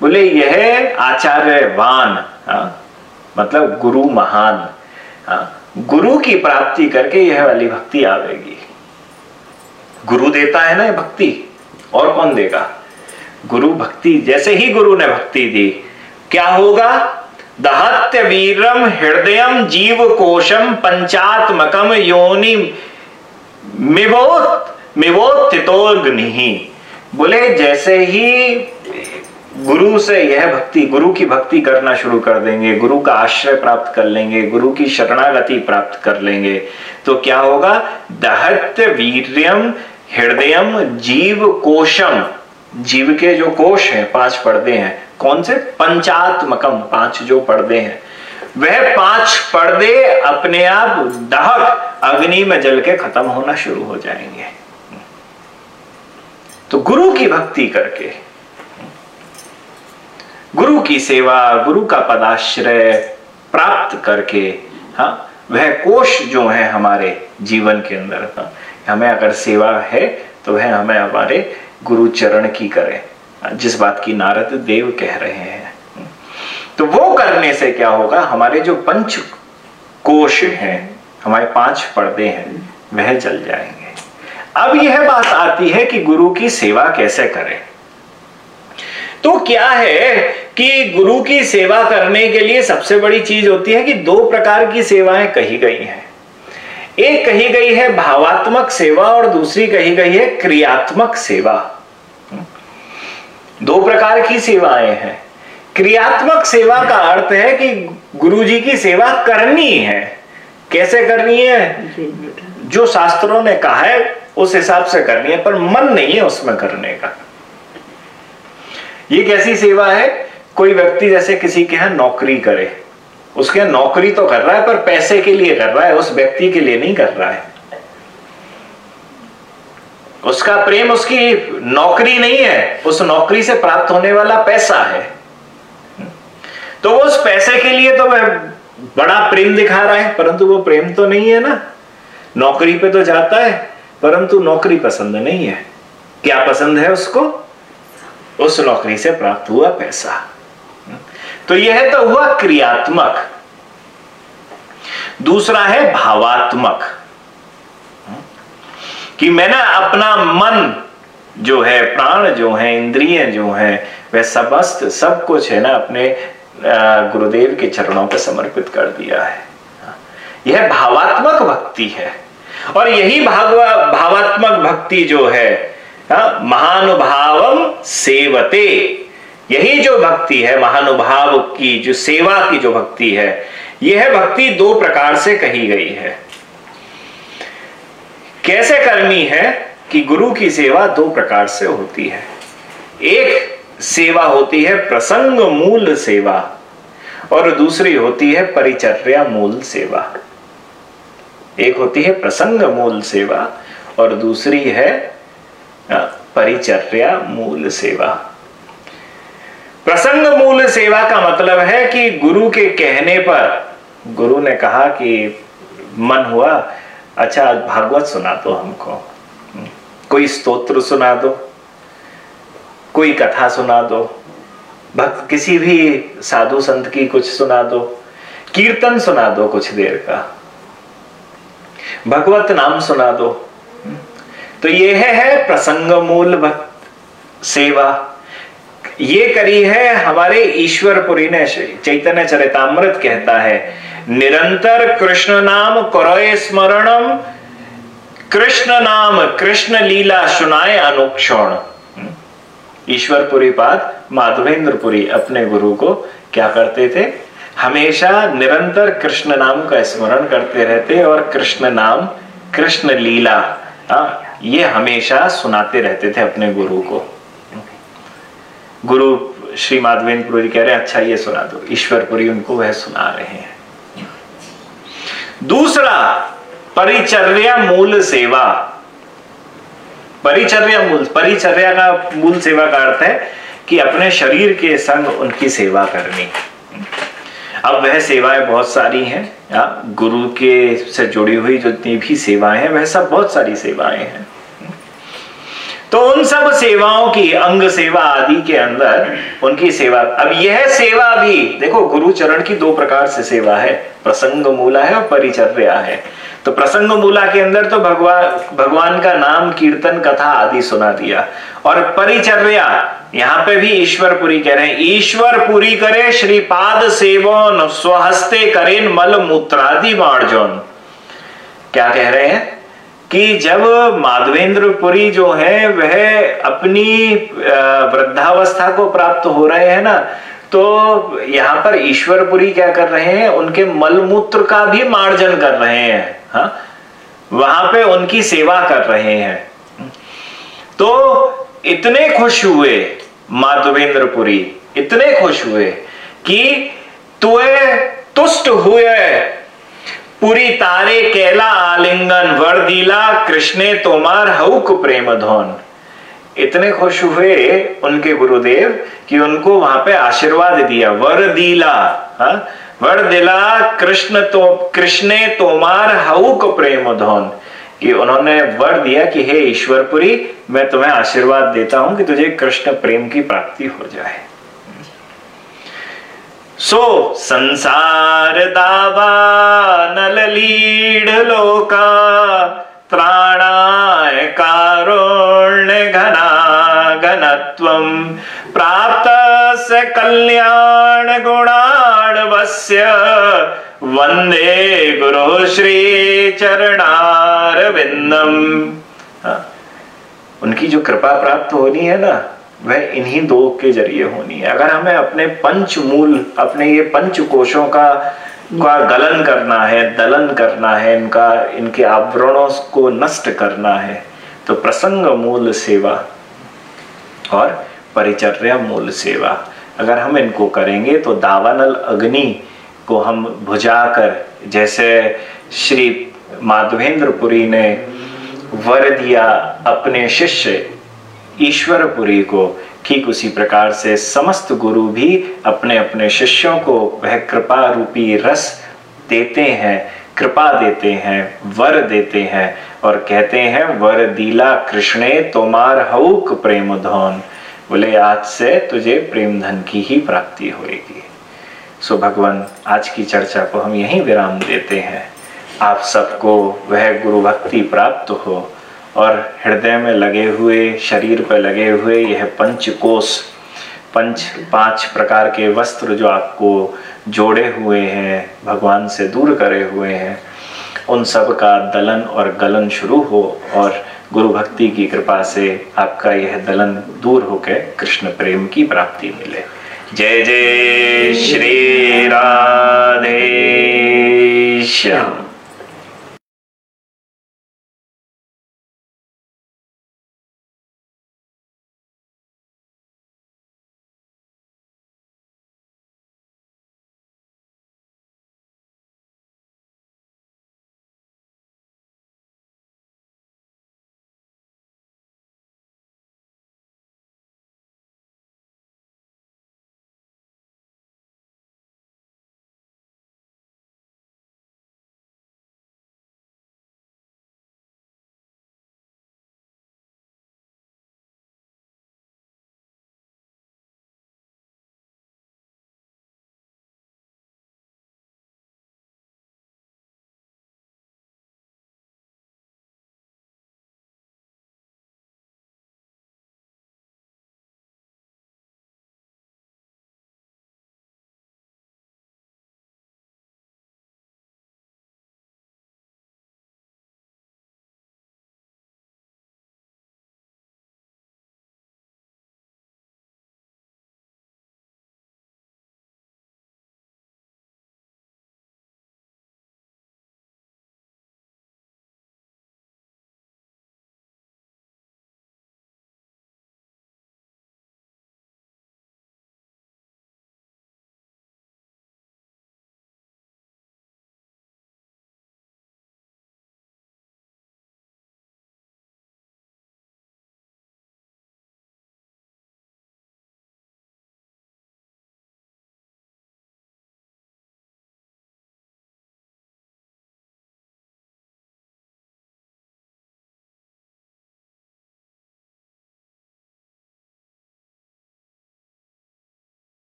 बोले यह आचार्य वान हाँ, मतलब गुरु महान हाँ, गुरु की प्राप्ति करके यह वाली भक्ति आवेगी। गुरु देता है ना भक्ति? और कौन देगा? गुरु भक्ति जैसे ही गुरु ने भक्ति दी क्या होगा? दहत्य वीरम हृदय जीव कोशम पंचात्मकम योनि मिवोत बोले, जैसे ही गुरु से यह भक्ति, गुरु की भक्ति करना शुरू कर देंगे, गुरु का आश्रय प्राप्त कर लेंगे, गुरु की शरणागति प्राप्त कर लेंगे तो क्या होगा? दहत्य वीर्यम हृदयम जीव कोशम जीव के जो कोश हैं, पाँच पर्दे हैं कौन से? पंचात्मकम पाँच जो पर्दे हैं। वह पाँच पर्दे अपने आप दहक अग्नि में जल के खत्म होना शुरू हो जाएँगे। तो गुरु की भक्ति करके गुरु की सेवा गुरु का पदाश्रय प्राप्त करके हाँ वह कोश जो है हमारे जीवन के अंदर हाँ, हमें अगर सेवा है तो वह हमें हमारे गुरु चरण की करें। जिस बात की नारद देव कह रहे हैं। तो वो करने से क्या होगा? हमारे जो पंच कोश हैं, हमारे पाँच पर्दे हैं, वह जल जाएँगे। अब यह बात आती है कि गुरु की सेवा कैसे करें? तो क्या है कि गुरु की सेवा करने के लिए सबसे बड़ी चीज़ होती है कि दो प्रकार की सेवाएँ कही गई हैं। एक कही गई है भावात्मक सेवा और दूसरी कही गई है क्रियात्मक सेवा। दो प्रकार की सेवाएँ हैं। क्रियात्मक सेवा का अर्थ है कि गुरु जी की सेवा करनी है। कैसे करनी है? जो शास्त्रों ने कहा है उस हिसाब से करनी है पर मन नहीं है उसमें करने का। ये कैसी सेवा है? कोई व्यक्ति जैसे किसी के यहाँ नौकरी करे। उसके नौकरी तो कर रहा है पर पैसे के लिए कर रहा है उस व्यक्ति के लिए नहीं कर रहा है। उसका प्रेम उसकी नौकरी नहीं है, उस नौकरी से प्राप्त होने वाला पैसा है। तो वो उस पैसे के लिए तो वह बड़ा प्रेम दिखा रहा है, परंतु वो प्रेम तो नहीं है ना। नौकरी पे तो जाता है, परंतु नौकरी पसंद नहीं है। क्या पसंद है उसको? उस नौकरी से प्राप्त हुआ पैसा। तो यह तो हुआ क्रियात्मक। दूसरा है भावात्मक। कि मैंने अपना मन जो है, प्राण जो है, इंद्रिय जो है, वह समस्त सब कुछ है ना अपने गुरुदेव के चरणों पर समर्पित कर दिया है। यह भावात्मक भक्ति है। और यही भागवा भावात्मक भक्ति जो है महानुभावम सेवते। यही जो भक्ति है, महानुभाव की, जो सेवा की जो भक्ति है, यह भक्ति दो प्रकार से कही गई है। कैसे करनी है कि गुरु की सेवा दो प्रकार से होती है? एक, सेवा होती है प्रसंग मूल सेवा, और दूसरी होती है परिचर्या मूल सेवा। एक होती है प्रसंग मूल सेवा, और दूसरी है परिचर्या मूल सेवा। प्रसंग मूल सेवा का मतलब है कि गुरु के कहने पर, गुरु ने कहा कि मन हुआ अच्छा आज भागवत सुना दो हमको। कोई स्तोत्र सुना दो, कोई कथा सुना दो, भक्त किसी भी साधु संत की कुछ सुना दो, कीर्तन सुना दो कुछ देर का, भगवत नाम सुना दो। तो यह है प्रसंग मूल भक्त, सेवा। ये करी है हमारे ईश्वरपुरी ने चैतन्य चरितमृत कहता है निरंतर कृष्ण नाम करोए स्मरणम कृष्ण नाम कृष्ण लीला सुनाए अनुक्षण। ईश्वरपुरी पाद माधवेंद्रपुरी अपने गुरु को क्या करते थे? हमेशा निरंतर कृष्ण नाम का स्मरण करते रहते और कृष्ण नाम कृष्ण लीला आ, ये हमेशा सुनाते रहते थे अपने गुरु को। गुरु श्री माधवेंद्रपुरी कह रहे हैं अच्छा ये सुना दो। ईश्वरपुरी उनको वह सुना रहे हैं। दूसरा, परिचर्या मूल सेवा। परिचर्या मूल, परिचर्या का मूल सेवा का अर्थ है कि अपने शरीर के संग उनकी सेवा करनी। अब वह सेवाएँ बहुत सारी हैं या गुरु के से जुड़ी हुई जितनी भी सेवाएँ हैं, वह सब बहुत सारी सेवाएँ हैं। तो उन सब सेवाओं की, अंग सेवा आदि के अंदर उनकी सेवा। अब यह सेवा भी, देखो गुरु चरण की दो प्रकार से सेवा है। प्रसंग मूला है और परिचर्या है। तो प्रसंग मूला के अंदर तो भगवान भगवान का नाम, कीर्तन, कथा आदि सुना दिया। और परिचर्या, यहाँ पे भी ईश्वरपुरी कह रहे हैं, ईश्वरपुरी करे श्रीपाद सेवन, स्वहस्ते करेन मल मूत्रादि मार्जन। क्या कह रहे हैं? कि जब माधवेंद्रपुरी जो है, वह अपनी वृद्धावस्था को प्राप्त हो रहे हैं ना तो यहाँ पर ईश्वरपुरी क्या कर रहे हैं, उनके मलमूत्र का भी मार्जन कर रहे हैं, हा? वहाँ पे उनकी सेवा कर रहे हैं तो इतने खुश हुए माधवेंद्रपुरी, इतने खुश हुए कि तुए तुष्ट हुए पूरी तारे केला आलिंगन, वर दिला, कृष्णे तोमार हउक प्रेम धोन। इतने खुश हुए उनके गुरुदेव कि उनको वहाँ पे आशीर्वाद दिया। वर दिला, हा? वर दिला, कृष्ण तो कृष्णे तोमार हउक प्रेम धोन। कि उन्होंने वर दिया कि, हे ईश्वरपुरी, मैं तुम्हें आशीर्वाद देता हूँ कि तुझे कृष्ण प्रेम की प्राप्ति हो जाए। सो संसार दावा नल लीड लोका, प्राणाय कारुण्य घना घनत्वम प्राप्त से कल्याण गुणाणवस्य वंदे गुरु श्री चरणार विंदम हाँ। उनकी जो कृपा प्राप्त होनी है ना वह इन्हीं दो के ज़रिए होनी है। अगर हमें अपने पंच मूल, अपने ये पंच कोशों का का गलन करना है, दलन करना है, इनका, इनके आवरणों को नष्ट करना है तो प्रसंग मूल सेवा और परिचर्या मूल सेवा। अगर हम इनको करेंगे तो दावानल अग्नि को हम बुझाकर जैसे श्री माधवेंद्रपुरी ने वर दिया अपने शिष्य ईश्वरपुरी को ठीक उसी प्रकार से समस्त गुरु भी अपने अपने शिष्यों को वह कृपा रूपी रस देते हैं, कृपा देते हैं, वर देते हैं और कहते हैं, वर दीला कृष्णे तोमार हऊक प्रेम धौन। बोले, आज से तुझे प्रेम धन की ही प्राप्ति होगी सो भगवान, आज की चर्चा को हम यहीं विराम देते हैं। आप सबको वह गुरु भक्ति प्राप्त हो। और हृदय में लगे हुए, शरीर पर लगे हुए यह पंचकोश, पंच पाँच प्रकार के वस्त्र जो आपको जोड़े हुए हैं, भगवान से दूर करे हुए हैं, उन सब का दलन और गलन शुरू हो और गुरु भक्ति की कृपा से आपका यह दलन दूर होकर कृष्ण प्रेम की प्राप्ति मिले। जय जय श्री राधे श्याम।